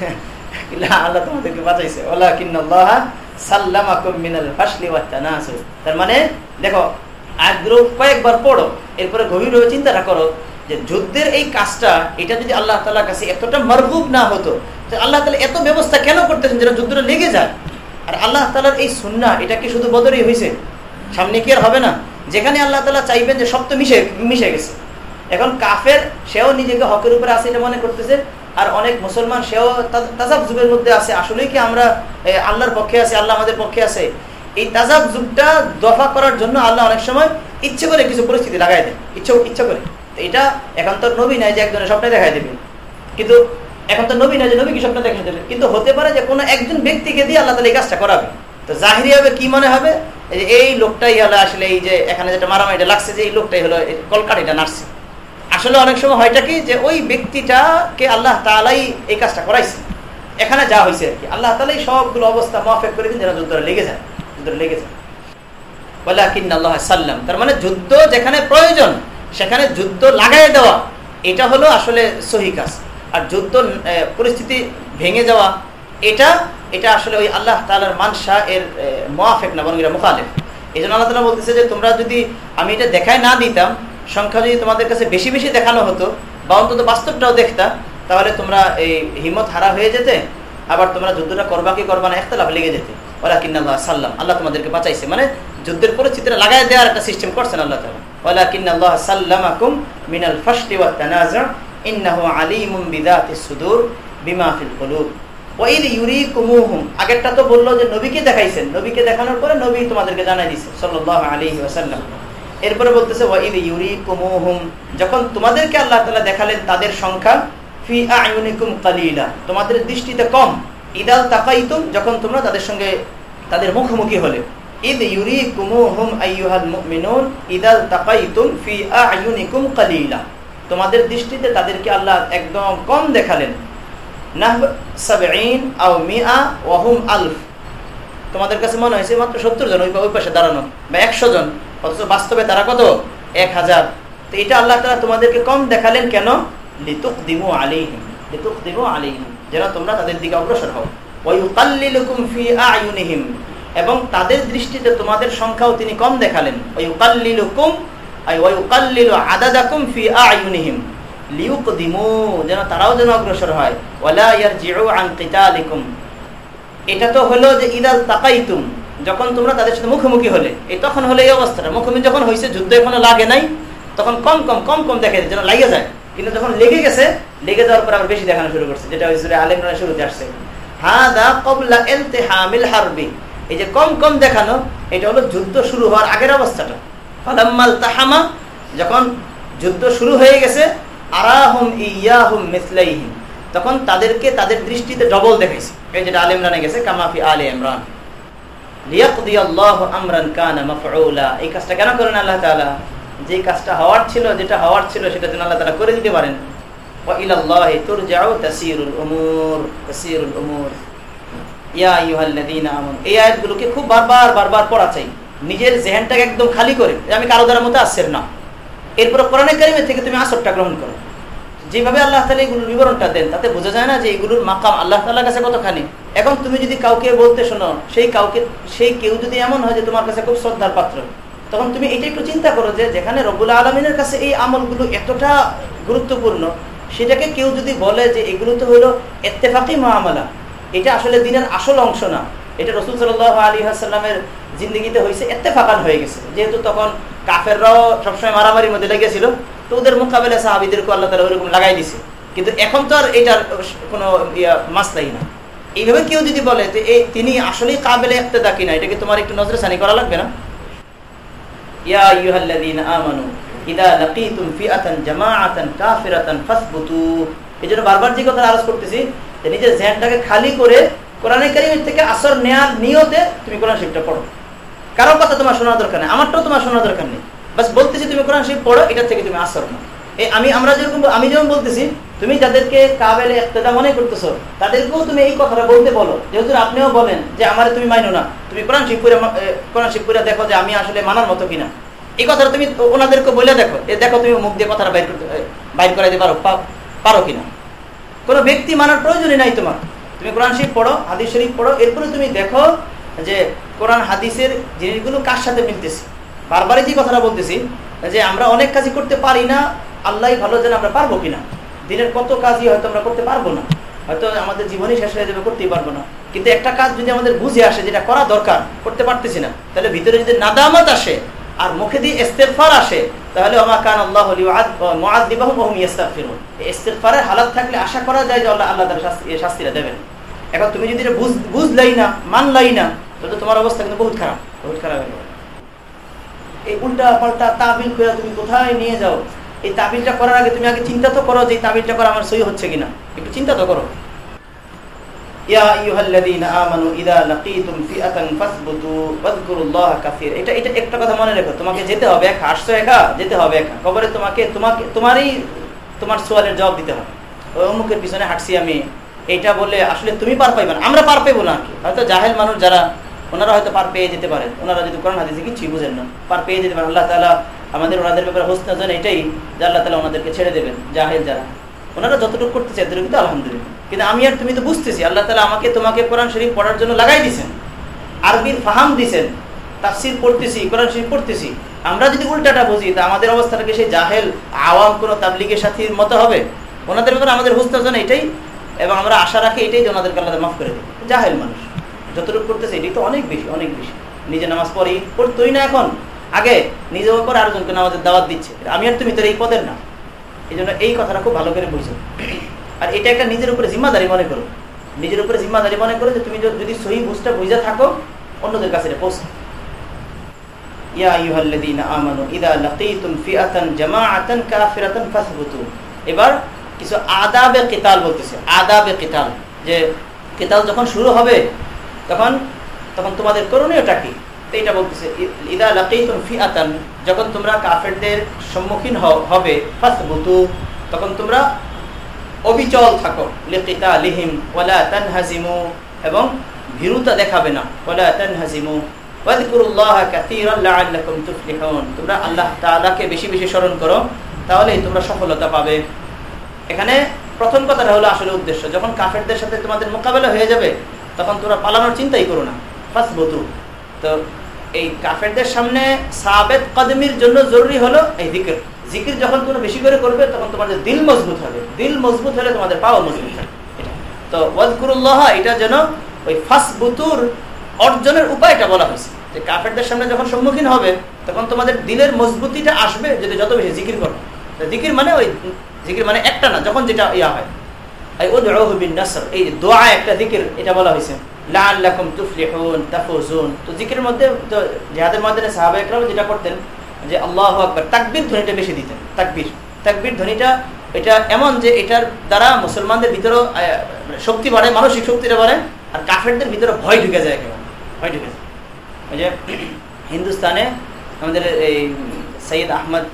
আল্লাহ তোমাদেরকে বাঁচাইছে। ওয়ালা কিন্নাল্লাহ সাল্লামাকুম মিনাল ফাশলি ওয়াত তানাসুর। তার মানে দেখো আগ্রহ কয়েকবার পড়ো, এরপরে গভীরভাবে চিন্তাটা করো যে যুদ্ধের এই কাজটা, এটা যদি আল্লাহ তালার কাছে এতটা মরবুব না হতো আল্লাহ তালা এত ব্যবস্থা কেন করতেছেন যেটা যুদ্ধটা লেগে যায়? আর আল্লাহ তালার এই সুন্না এটা কি শুধু বদরই হয়েছে সামনে কি আর হবে না? যেখানে আল্লাহ তালা চাইবেন যে সব তো মিশে মিশে গেছে। এখন কাফের, সেও নিজেকে হকের উপরে আছে এটা মনে করতেছে, আর অনেক মুসলমান, সেও তাজাব যুগের মধ্যে আছে। আসলেই কি আমরা আল্লাহর পক্ষে আছে, আল্লাহ আমাদের পক্ষে আছে? এই তাজাব যুগটা দফা করার জন্য আল্লাহ অনেক সময় ইচ্ছে করে কিছু পরিস্থিতি লাগাই দেয় ইচ্ছে, ইচ্ছা করে। এটা এখন তো নবী নাই যে একজনের স্বপ্নে দেখাই দেবে। কিন্তু এখন তো নবী নাই যে নবী কি স্বপ্ন দেখা দেবে? কিন্তু হতে পারে যে কোনো একজন ব্যক্তিকে দিয়ে আল্লাহ তালা এই কাজটা করাবে। তো জাহিরি হবে, কি মনে হবে? এই লোকটাই হলো আসলে এই যে এখানে যেটা মারামারিটা লাগছে যে এই লোকটাই হলো কলকাটিটা নাড়ছে। আসলে অনেক সময় হয়টা কি যে ওই ব্যক্তিটাকে আল্লাহ তালাই এই কাজটা করাইছে। এখানে যা হয়েছে আর কি। আল্লাহ তালাই সবগুলো অবস্থা মাফেক করে দিন যেন যুদ্ধটা লেগে যায়, যুদ্ধটা লেগে যায়। বলে আকিন আল্লাহ সাল্লাম। তার মানে যুদ্ধ যেখানে প্রয়োজন সেখানে যুদ্ধ লাগাই দেওয়া, এটা হলো আসলে সহি কাজ। আর যুদ্ধ পরিস্থিতি ভেঙে যাওয়া, এটা এটা আসলে ওই আল্লাহ তালার মানসা এর মোয়াফেক না, বরং এটা মুখালেফ। এই জন্য আল্লাহ তালা বলতেছে যে, তোমরা যদি আমি এটা দেখায় না দিতাম, সংখ্যা যদি তোমাদের কাছে বেশি বেশি দেখানো হতো, বা অন্তত বাস্তবটাও দেখতা, তাহলে তোমরা এই হিম্মত হারা হয়ে যেতে, আবার তোমরা যুদ্ধটা করবা কি করবা না একটা লাভ লেগে যেতে। ওলা কিন্না সাল্লাম, আল্লাহ তোমাদেরকে বাঁচাইছে। মানে যুদ্ধের পরিস্থিতিটা লাগাই দেওয়ার একটা সিস্টেম করছেন আল্লাহ তালা আগেরটা তো বলল যে নবীকে দেখাইছেন। নবীকে দেখানোর পরে নবী তোমাদেরকে জানাই সাল্লাল্লাহু আলাইহি ওয়াসাল্লাম। এরপরে বলতেছে ওয়াইদ যখন তোমাদেরকে আল্লাহ তাআলা দেখালেন তাদের সংখ্যা, ফি আয়ুনিকুম কালিলা, তোমাদের দৃষ্টিতে কম। ইদাল তাকাইতুম, যখন তোমরা তাদের সঙ্গে তাদের মুখোমুখি হলে। ইদ ইউরিকুমুহুম আইয়ুহাল ফি তোমাদের দৃষ্টিতে তাদেরকে আল্লাহ একদম কম দেখালেন। তোমাদের কাছে মনে হয়েছে মাত্র সত্তর জন ওই পাশে দাঁড়ানো বা একশো জন। অথচ বাস্তবে তারা কত? এক হাজার। তো এটা আল্লাহ তালা তোমাদেরকে কম দেখালেন কেন? লিতুক দিমু আলিহিম লিতুক দিমু আলিহিম যেন তোমরা তাদের দিকে অগ্রসর হও। এবং তাদের দৃষ্টিতে তোমাদের সংখ্যাও তিনি কম দেখালেন। যেন তারাও যেন অগ্রসর হয়। এটা তো হলো যে ইদাল তাকাইতুম, যখন তোমরা তাদের সাথে মুখোমুখি হলে। এই তখন হলে এই অবস্থাটা। মুখোমুখি যখন হয়েছে যুদ্ধ এখনও লাগে নাই, তখন কম কম কম কম দেখে যেন লাগে যায়। কিন্তু যখন লেগে গেছে, লেগে যাওয়ার পর আবার বেশি দেখানো শুরু করছে, যেটা ওই সুরে আলেম শুরুতে আসছে। হাদা কবলা এলতে হামিল হারবি এই যে কম কম দেখানো, এটা হলো যুদ্ধ শুরু হওয়ার আগের অবস্থাটা। ফালাম্মাল তাহামা, যখন যুদ্ধ শুরু হয়ে গেছে, আরাহুম ইয়াহুম মিসলাইহিম। তখন তাদেরকে তাদের দৃষ্টিতে ডবল দেখাইছে। এই যেটা আল ইমরানে গেছে কামাফি আলে ইমরান। এই আল্লাহ তাআলা? যে কাজটা হওয়ার ছিল, যেটা হওয়ার ছিল, সেটা যেন আল্লাহ তাআলা করে দিতে পারেন। ওয়া ইলাল্লাহি তাসিরুল উমুর তাসিরুল উমুর। নিজের জেহেনটাকে একদম খালি করে। আমি না। থেকে তুমি গ্রহণ করো। যেভাবে আল্লাহ বিবরণটা দেন, তাতে বোঝা যায় না যে মাকাম আল্লাহ কাছে কতখানি। এখন তুমি যদি কাউকে বলতে শোনো, সেই কাউকে, সেই কেউ যদি এমন হয় যে তোমার কাছে খুব শ্রদ্ধার পাত্র, তখন তুমি এটা একটু চিন্তা করো যে যেখানে রবুল আলমিনের কাছে এই আমলগুলো এতটা গুরুত্বপূর্ণ, সেটাকে কেউ যদি বলে যে এগুলো তো হলো এত্তেফাকি মহামালা এটা আসলে দিনের আসল অংশ না। এটা রসুল সাল আলী আসাল্লামের জিন্দগিতে হয়েছে এত্তেফাকান হয়ে গেছে। যেহেতু তখন কাফেররাও সবসময় মারামারির মধ্যে লেগেছিল তো ওদের মোকাবেলা সাহাবিদেরকে আল্লাহ তালা ওরকম লাগাই দিছে। কিন্তু এখন তো আর এটার কোনো মাসলাই না। এইভাবে কেউ যদি বলে যে এই তিনি আসলেই কাবেলে একতেদা কিনা এটাকে তোমার একটু নজরে সানি করা লাগবে না? ইয়া আইয়ুহাল্লাযীনা আমানু, ইদা লাকিতুম ফিআতান জামাআতান কাফিরাতান ফাসবুতু। এজন্য বারবার যে কথা আরজ করতেছি নিজের জেনটাকে খালি করে কোরআনে কারিমের থেকে আসর নেয়ার নিয়তে তুমি কোরআন শরীফটা পড়ো। কারও কথা তোমার শোনার দরকার নেই, আমারটাও তোমার শোনার দরকার নেই। বাস বলতেছি তুমি কোরআন শরীফ পড়ো, এটা থেকে তুমি আসর না এই আমি, আমরা যেরকম, আমি যেমন বলতেছি, তুমি যাদেরকে কাবেলে একতেদা মনে করতেছো, তাদেরকেও তুমি এই কথাটা বলতে বলো। যেহেতু আপনিও বলেন যে আমার তুমি মাইনো না, তুমি কোরআন শিব করে কোরআন শিব করে দেখো যে আমি আসলে মানার মতো কিনা। এই কথাটা তুমি ওনাদেরকে বলে দেখো এ দেখো তুমি মুখ দিয়ে কথাটা বাইর করতে বাইর করাইতে পারো পারো কিনা। কোনো ব্যক্তি মানার প্রয়োজনই নাই তোমার। তুমি কোরআন শরীফ পড়ো, হাদিস শরীফ পড়ো, এরপরে তুমি দেখো যে কোরআন, হাদিসের জিনিসগুলো কার সাথে মিলতেছে। বারবারই যে কথাটা বলতেছি, যে আমরা অনেক কাজই করতে পারি না, আল্লাহ ভালো যেন আমরা পারব কিনা। দিনের কত কাজই হয়তো আমরা করতে পারব না। হয়তো আমাদের জীবনই শেষ হয়ে যাবে, করতেই পারব না। কিন্তু একটা কাজ যদি আমাদের বুঝে আসে, যেটা করা দরকার, করতে পারতেছি না, তাহলে ভিতরে যদি নাদামত আসে, আর মুখে দিয়ে ইস্তেফার আসে তাহলে ইস্তেফারের হালাত থাকলে আশা করা যায় যে আল্লাহ আল্লাহ দেবেন। এখন তুমি যদি বুঝলাই না, মানলাই না, তাহলে তোমার অবস্থা কিন্তু বহুত খারাপ। বহুত খারাপ এই উল্টা পাল্টা তাবিল করে তুমি কোথায় নিয়ে যাও? এই তাবিলটা করার আগে তুমি আগে চিন্তা তো করো যে তাবিলটা করা আমার সই হচ্ছে কিনা। একটু চিন্তা তো করো। এটা বলে আসলে তুমি পার পাইবে আমরা পার পেবো না কি। হয়তো জাহেল মানুষ যারা, ওনারা হয়তো পার পেয়ে যেতে পারেন ওনারা যদি কোরআন, হাদিসে কিছুই বুঝেন না, পার পেয়ে যেতে পারেন আল্লাহ আমাদের ওনাদের ব্যাপারে হোসনা এটাই যে আল্লাহ তালা ওনাদেরকে ছেড়ে দেবেন, জাহেল যারা। ওনারা যতটুকু করতে চাই কিন্তু আলহামদুলিল্লাহ। কিন্তু আমি আর তুমি তো বুঝতেছি, আল্লাহ তালা আমাকে তোমাকে কোরআন শরীফ পড়ার জন্য লাগাই দিছেন। আরবির ফাহাম দিছেন, তাফসির পড়তেছি, কোরআন শরীফ পড়তেছি। আমরা যদি উল্টাটা বুঝি, তা আমাদের অবস্থাটাকে সেই জাহেল, আওয়াম কোনো তাবলিগের সাথীর মতো হবে? ওনাদের ব্যাপারে আমাদের হোসনা জান এটাই, এবং আমরা আশা রাখি এটাই যে ওনাদেরকে আল্লাহ মাফ করে দেবে জাহেল মানুষ, যতটুকু করতেছে এটাই তো অনেক বেশি অনেক বেশি। নিজে নামাজ পড়ি, পড়তোই না এখন। আগে নিজের পর আরেকজনকে নামাজের দাওয়াত দিচ্ছে। আমি আর তুমি তোর এই পদের না। এই জন্য এই কথাটা খুব ভালো করে বুঝো। আর এটা একটা নিজের উপরে জিম্মাদারি মনে করো। নিজের উপরে জিম্মাদারি মনে করো যে তুমি যদি সহি বুঝটা বুঝে থাকো, অন্যদের কাছে পৌঁছো। এবার কিছু আদাবে কেতাল বলতেছে। আদাবে কেতাল। যে কেতাল যখন শুরু হবে, তখন তখন তোমাদের করণীয়টা কি? বলতেছে ইদা ফিআতান যখন তোমরা কাফেরদের সম্মুখীন হবে, ফাসবুতু, তখন তোমরা অবিচল থাকো লিকিতা লিহিম ওয়ালা তানহাজিমু, এবং ভীরুতা দেখাবে না, ওয়ালা তানহাজিমু কাসীরান লাআল্লাকুম তুফলিহুন। তোমরা আল্লাহ তাআলাকে বেশি বেশি স্মরণ করো, তাহলেই তোমরা সফলতা পাবে। এখানে প্রথম কথাটা হলো আসলে উদ্দেশ্য, যখন কাফেরদের সাথে তোমাদের মোকাবেলা হয়ে যাবে, তখন তোমরা পালানোর চিন্তাই করো না, ফাসবুতু। তো এই কাফেরদের সামনে সাবেদ কদমির জন্য জরুরি হলো এই জিকির। জিকির যখন তোমরা বেশি করে করবে, তখন তোমাদের দিল মজবুত হবে। দিল মজবুত হলে তোমাদের পাওয়া মজবুত হবে। তো ওয়াজকুরুল্লাহ, এটা যেন ওই ফাসবুতুর অর্জনের উপায়টা বলা হয়েছে। যে কাফেরদের সামনে যখন সম্মুখীন হবে, তখন তোমাদের দিলের মজবুতিটা আসবে যদি যত বেশি জিকির করো। জিকির মানে ওই জিকির মানে একটা না, যখন যেটা ইয়া হয়। এই দোয়া একটা দিকের এটা বলা হয়েছে। লাআল্লাকুম তুফলিহুন, তাফুজুন। তো জিকিরের মধ্যে তো জিহাদের ময়দানে সাহাবা একরাম যেটা করতেন, যে আল্লাহু আকবার, তাকবীর ধ্বনিটা বেশি দিতেন, তাকবীর। তাকবীর ধ্বনিটা, এটা এমন যে এটার দ্বারা মুসলমানদের ভিতরে শক্তি বাড়ে, মানসিক শক্তিটা বাড়ে, আর কাফেরদের ভিতরে ভয় ঢুকে যায় একেবারে, ভয় ঢুকে যায়। ওই যে হিন্দুস্তানে আমাদের এই সৈয়দ আহমদ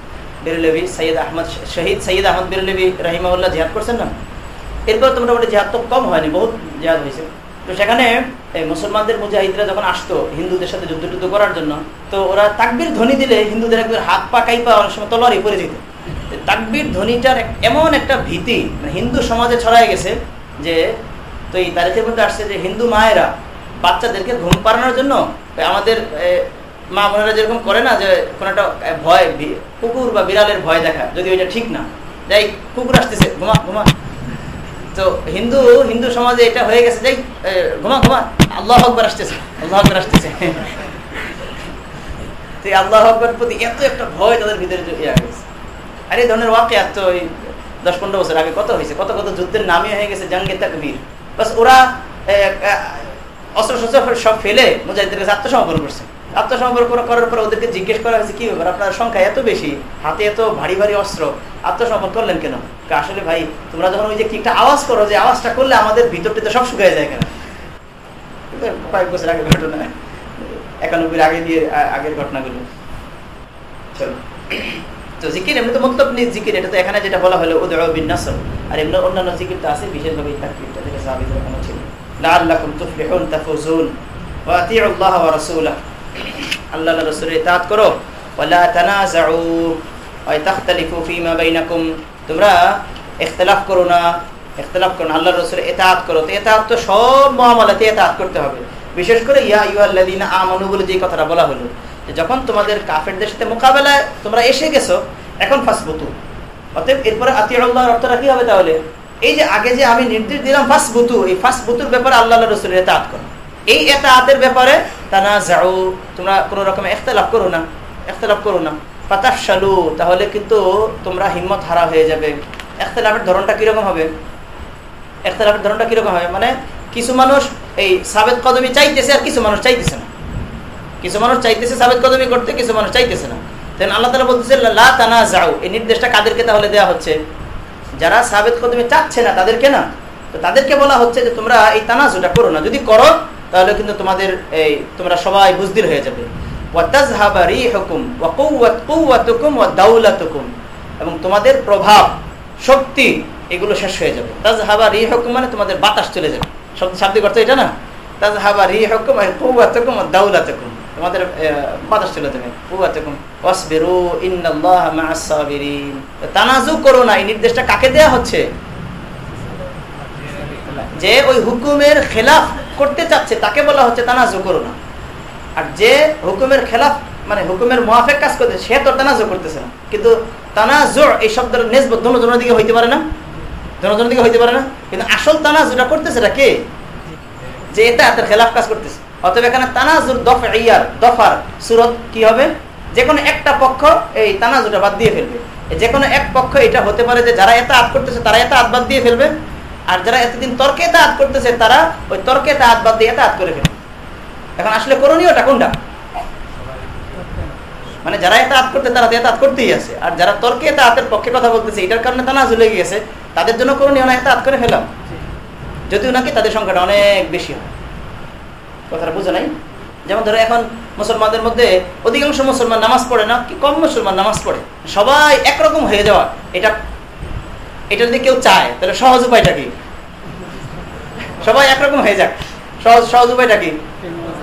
বেরুলবি, সৈয়দ আহমদ শহীদ, সৈয়দ আহমদ বেরুলবি রাহিমাউল্লাহ জিহাদ করছেন না? এরপর তো মোটামুটি জিহাদ তো কম হয়নি, বহুত জিহাদ হয়েছে। তো সেখানে মুসলমানদের মুজাহিদরা যখন আসতো হিন্দুদের সাথে যুদ্ধ টুদ্ধ করার জন্য, তো ওরা তাকবির ধ্বনি দিলে হিন্দুদের একবার হাত পা কাইপা অনেক সময় তলোয়ারি পরে যেত। তাকবির ধ্বনিটার এমন একটা ভীতি মানে হিন্দু সমাজে ছড়ায় গেছে যে, তো এই তারিখের মধ্যে আসছে যে হিন্দু মায়েরা বাচ্চাদেরকে ঘুম পাড়ানোর জন্য আমাদের মা বোনেরা যেরকম করে না যে, কোনো একটা ভয় কুকুর বা বিড়ালের ভয় দেখা যদি ওইটা ঠিক না। যাই কুকুর আসতেছে, ঘুমা ঘুমা। তো হিন্দু হিন্দু সমাজে এটা হয়ে গেছে, যাই ঘুমা ঘুমা। আল্লাহ আকবর আসতেছে, আল্লাহ আকবর আসতেছে। তো আল্লাহ আকবর প্রতি এত একটা ভয় তাদের ভিতরে ইয়ে গেছে আর এই ধরনের ওয়াকে এত ওই দশ পনেরো বছর আগে কত হয়েছে? কত কত যুদ্ধের নামই হয়ে গেছে জাঙ্গে তাকবীর। বাস ওরা অস্ত্র শস্ত্র সব ফেলে মুজাহিদের কাছে আত্মসমর্পণ করছে। আত্মসমর্পণ করা- করার পর ওদেরকে জিজ্ঞেস করা হয়েছে, কি ব্যাপার? আপনার সংখ্যা এত বেশি, হাতে এত ভারী ভারী অস্ত্র, আত্মসমর্পণ করলেন কেন? আসলে ভাই, তোমরা যখন ওই যে একটা আওয়াজ করো, যে আওয়াজটা করলে আমাদের ভিতর টিতে সব শুকিয়ে যায় কেন? কয়েক বছর আগে ঘটনা। একানব্বই আগে দিয়ে আগের ঘটনাগুলো। চলো। তো জিকির, এমনি তো মতলব নেই জিকির, এটা তো এখানে যেটা বলা হলো উদয় আর এমনি অন্যান্য জিকির তো আছে বিশেষভাবে তাকবীরটা, যেটা সাহাবীদের ওখানে ছিল। লাআল্লাকুম তুফলিহুন তাফুজুন আল্লাহ ওয়া রাসূলাহ। আল্লাহ রাসূলের করো। তানাজাউ ওয়া তাখতালিফু বাইনাকুম। তোমরা ইখতিলাফ করো না, ইখতিলাফ করো না, আল্লাহর রাসূলের ইতাআত করো। তো ইতাআত তো সব মুআমালাতে ইতাআত করতে হবে। বিশেষ করে, ইয়া আইয়ুহাল্লাযীনা আমানু বলে যে কথাটা বলা হলো, যে যখন তোমাদের কাফেরদের সাথে মোকাবেলায় তোমরা এসে গেছো, এখন ফাসবুতু। অতএব এরপরে আতিউল্লাহর অর্থটা কি হবে তাহলে? এই যে আগে যে আমি নির্দেশ দিলাম ফাসবুতু, এই ফাসবুতুর ব্যাপারে আল্লাহ রসুলের এতাআত করো। এই এতাআতের ব্যাপারে তানা যাও তোমরা কোনো রকম ইখতিলাফ করো না, ইখতিলাফ করো না। ফাতাফশালু, তাহলে কিন্তু তোমরা হিম্মত হারা হয়ে যাবে। ইখতিলাফের ধরনটা কীরকম হবে? ইখতিলাফের ধরনটা কীরকম হবে? মানে কিছু মানুষ এই সাবেত কদমি চাইতেছে আর কিছু মানুষ চাইতেছে না। কিছু মানুষ চাইতেছে সাবেত কদমি করতে, কিছু মানুষ চাইতেছে না। তেন আল্লাহ তালা বলতেছে, লা যাও এই নির্দেশটা কাদেরকে তাহলে দেওয়া হচ্ছে? যারা সাবেত কদমি চাচ্ছে না, তাদেরকে না? তো তাদেরকে বলা হচ্ছে যে তোমরা এই তানাজুটা করো না। যদি করো, তাহলে কিন্তু তোমাদের এই তোমরা সবাই বুজদির হয়ে যাবে। এবং তোমাদের প্রভাব, শক্তি, এগুলো শেষ হয়ে যাবে। তাজহাবা রিহুকুম মানে তোমাদের বাতাস চলে যাবে। শব্দ শাব্দিক অর্থ এটা না? তাজহাবা রিহুকুম ওয়া কুওয়াতুকুম, ওয়া দাওলাতুকুম। তোমাদের বাতাস চলে যাবে। কুওয়াতুকুম, ওয়াসবিরু ইন্নাল্লাহা মা'আস সাবিরিন। তানাজু করো না, এই নির্দেশটা কাকে দেয়া হচ্ছে? যে ওই হুকুমের খেলাফ করতে চাচ্ছে, তাকে বলা হচ্ছে তানাজু করো না। আর যে হুকুমের খেলাফ মানে হুকুমের মোয়াফেক কাজ করতে, সে তো তানাজু করতেছে না। কিন্তু তানাজু এই শব্দের নেসবত দোনো দিকে হইতে পারে না? দোনো দিকে হইতে পারে না? কিন্তু আসল তানাজুটা করতেছে এটা কে? যে এটা তার খেলাফ কাজ করতেছে। অতএব এখানে তানাজুর দফ ইয়ার দফার সুরত কি হবে? যে কোনো একটা পক্ষ এই তানাজুটা বাদ দিয়ে ফেলবে। যে কোনো এক পক্ষ এটা হতে পারে যে যারা এটা আত করতেছে, তারা এটা আত বাদ দিয়ে ফেলবে। আর যারা এতদিন তর্কে এটা আত করতেছে, তারা ওই তর্কে এটা আত বাদ দিয়ে এটা আত করে ফেলবে। এখন আসলে করণীয়টা কোনটা? মানে যারা এটা আত করতে, তারা তো করতেই আছে। আর যারা তর্কে এটা আতের পক্ষে কথা বলতেছে, এটার কারণে তানাজু লেগে গেছে তাদের জন্য করণীয় না এটা আত করে ফেলাম যদিও নাকি তাদের সংখ্যাটা অনেক বেশি হয়। কথাটা বুঝে নাই? যেমন ধরো এখন মুসলমানদের মধ্যে অধিকাংশ মুসলমান নামাজ পড়ে না, কি কম মুসলমান নামাজ পড়ে? সবাই একরকম হয়ে যাওয়া। এটা এটা যদি কেউ চায়, তাহলে সহজ উপায়টা কি? সবাই একরকম হয়ে যাক। সহজ সহজ উপায়টা কি?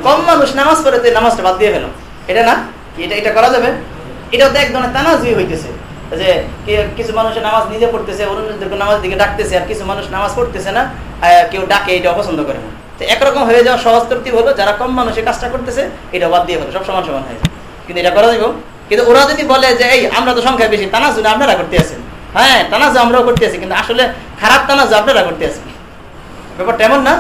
কম মানুষ নামাজ পড়ে তো নামাজটা বাদ দিয়ে ফেলো। এটা না? এটা এটা করা যাবে? এটাও তো এক ধরনের তানাজুই হইতেছে। যে কিছু মানুষের নামাজ নিজে পড়তেছে, অন্যদেরকে নামাজ দিকে ডাকতেছে, আর কিছু মানুষ নামাজ পড়তেছে না কেউ ডাকে, এটা অপছন্দ করে না। তো একরকম হয়ে যাওয়া সহজ তরতিব হলো, যারা কম মানুষের কাজটা করতেছে, এটা বাদ দিয়ে হলো সব সমান সমান হয়ে কিন্তু এটা করা যাবে? কিন্তু ওরা যদি বলে যে, এই, আমরা তো সংখ্যা বেশি তানাজু আপনারা করতে আছেন। হ্যাঁ তানাজু আমরাও করতে আছি, কিন্তু আসলে খারাপ তানাজু আপনারা করতে আছেন। ব্যাপারটা এমন না,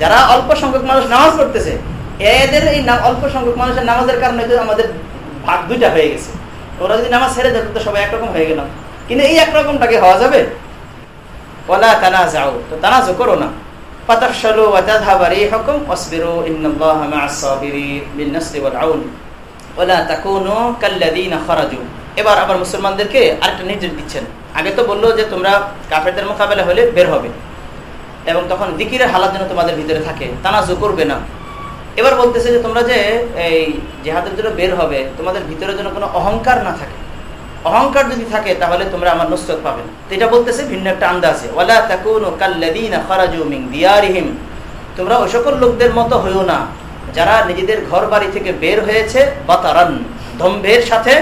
যারা অল্প সংখ্যক মানুষ নামাজ পড়তেছে এদের এই অল্প সংখ্যক মানুষের নামাজের কারণে আমাদের ভাগ দুইটা হয়ে গেছে। ওরা যদি নামাজ ছেড়ে দেয়, তো সবাই একরকম হয়ে গেলাম কিন্তু এই একরকমটাকে হওয়া যাবে? ওলা তানা যাও তো তানাজু করো না। এবার মুসলমানদেরকে আরেকটা নির্দেশ দিচ্ছেন। আগে তো বলল যে তোমরা মোকাবেলা হলে বের হবে। এবং তখন দিকিরের হালাত যেন তোমাদের ভিতরে থাকে। তানাজু করবে না। এবার বলতেছে যে তোমরা যে এই জেহাদের জন্য বের হবে, তোমাদের ভিতরে যেন কোনো অহংকার না থাকে। অহংকার যদি থাকে, তাহলে তোমরা আমার নুসরত পাবে না। এটা বলতেছে ভিন্ন একটা আন্দাজে। ওয়ালা তাকুনু দিয়ারিহিম। তোমরা ওই সকল লোকদের মতো হইও না, যারা নিজেদের ঘর বাড়ি থেকে বের হয়েছে বাতারান দম্ভের সাথে।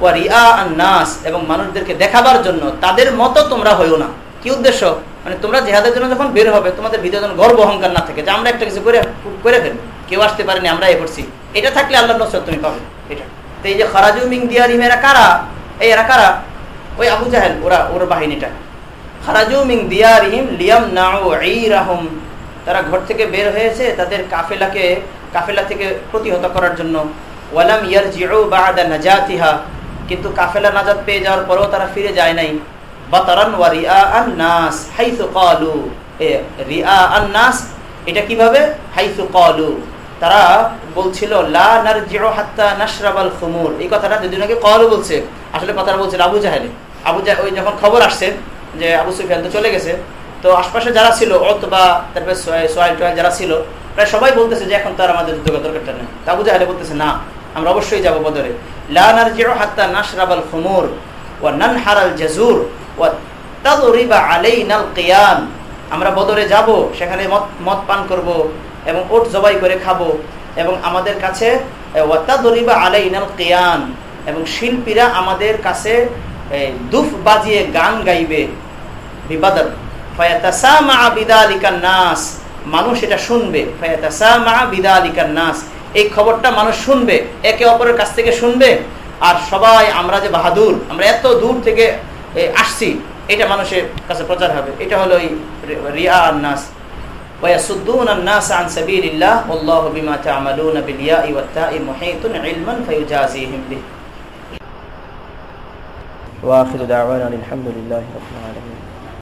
ওয়া রিয়া নাস এবং মানুষদেরকে দেখাবার জন্য। তাদের মতো তোমরা হইও না। কি উদ্দেশ্য? মানে তোমরা জেহাদের জন্য যখন বের হবে, তোমাদের ভিতরে যেন গর্ব অহংকার না থাকে, যে আমরা একটা কিছু করে করে ফেলব। কেউ আসতে পারেনি আমরা এ করছি। এটা থাকলে আল্লাহ নসর তুমি পাবে। এটা। তো এই যে খরাজু মিং দিয়ারিম এরা কারা? এই এরা কারা? ওই আবু জাহেল, ওরা, ওর বাহিনীটা। খারাজু মিং দিয়ারিহিম লিয়াম নাউ ঈরাহুম। তারা ঘর থেকে বের হয়েছে তাদের কাফেলাকে, কাফেলা থেকে প্রতিহত করার জন্য। ওয়ালাম ইয়ারজিউ বা'দা নাজাতিহা। কিন্তু কাফেলা নাজাত পেয়ে যাওয়ার পরেও তারা ফিরে যায় নাই। বাতারান ওয়া রিআ আন নাস, হাইসু ক্বালু এ রিআ আন নাস, এটা কীভাবে? হাইসু ক্বালু তারা বলছিল, লা নারজিউ হাত্তা নাশরাবাল খুমুর। এই কথাটা দুদিন আগে ক্বালু বলছে, আসলে কথাটা বলছে আবু জাহেলে। আবু জাহ ওই যখন খবর আসছে যে আবু সুফিয়ান তো চলে গেছে, তো আশপাশে যারা ছিল অত বা তারপরে সোয়াইল টোয়াইল যারা ছিল, প্রায় সবাই বলতেছে যে এখন তো আর আমাদের যুদ্ধ দরকারটা নেই। আবু জাহেলে বলতেছে, না, আমরা অবশ্যই যাব বদরে। লা নারজিউ হাত্তা নাশরাবাল খুমুর। ওয়া নানহারাল জাজুর। ওয়া তাদরিবা আলাইনাল কিয়াম। আমরা বদরে যাব, সেখানে মদ মদ পান করব। এবং ওট জবাই করে খাব। এবং আমাদের কাছে ওয়াতাদরিবা আলাইনাল কিয়াম। এবং শিল্পীরা আমাদের কাছে দুফ বাজিয়ে গান গাইবে। বিদালিকান নাস। মানুষ এটা শুনবে। নাস। এই খবরটা মানুষ শুনবে। একে অপরের কাছ থেকে শুনবে। আর সবাই, আমরা যে বাহাদুর, আমরা এত দূর থেকে আসছি, এটা মানুষের কাছে প্রচার হবে। এটা হলো রিয়া আর নাস ويصدون الناس عن سبيل الله والله بما تعملون بالياء والتاء محيط علما فيجازيهم به. وآخر دعوانا الحمد لله رب العالمين.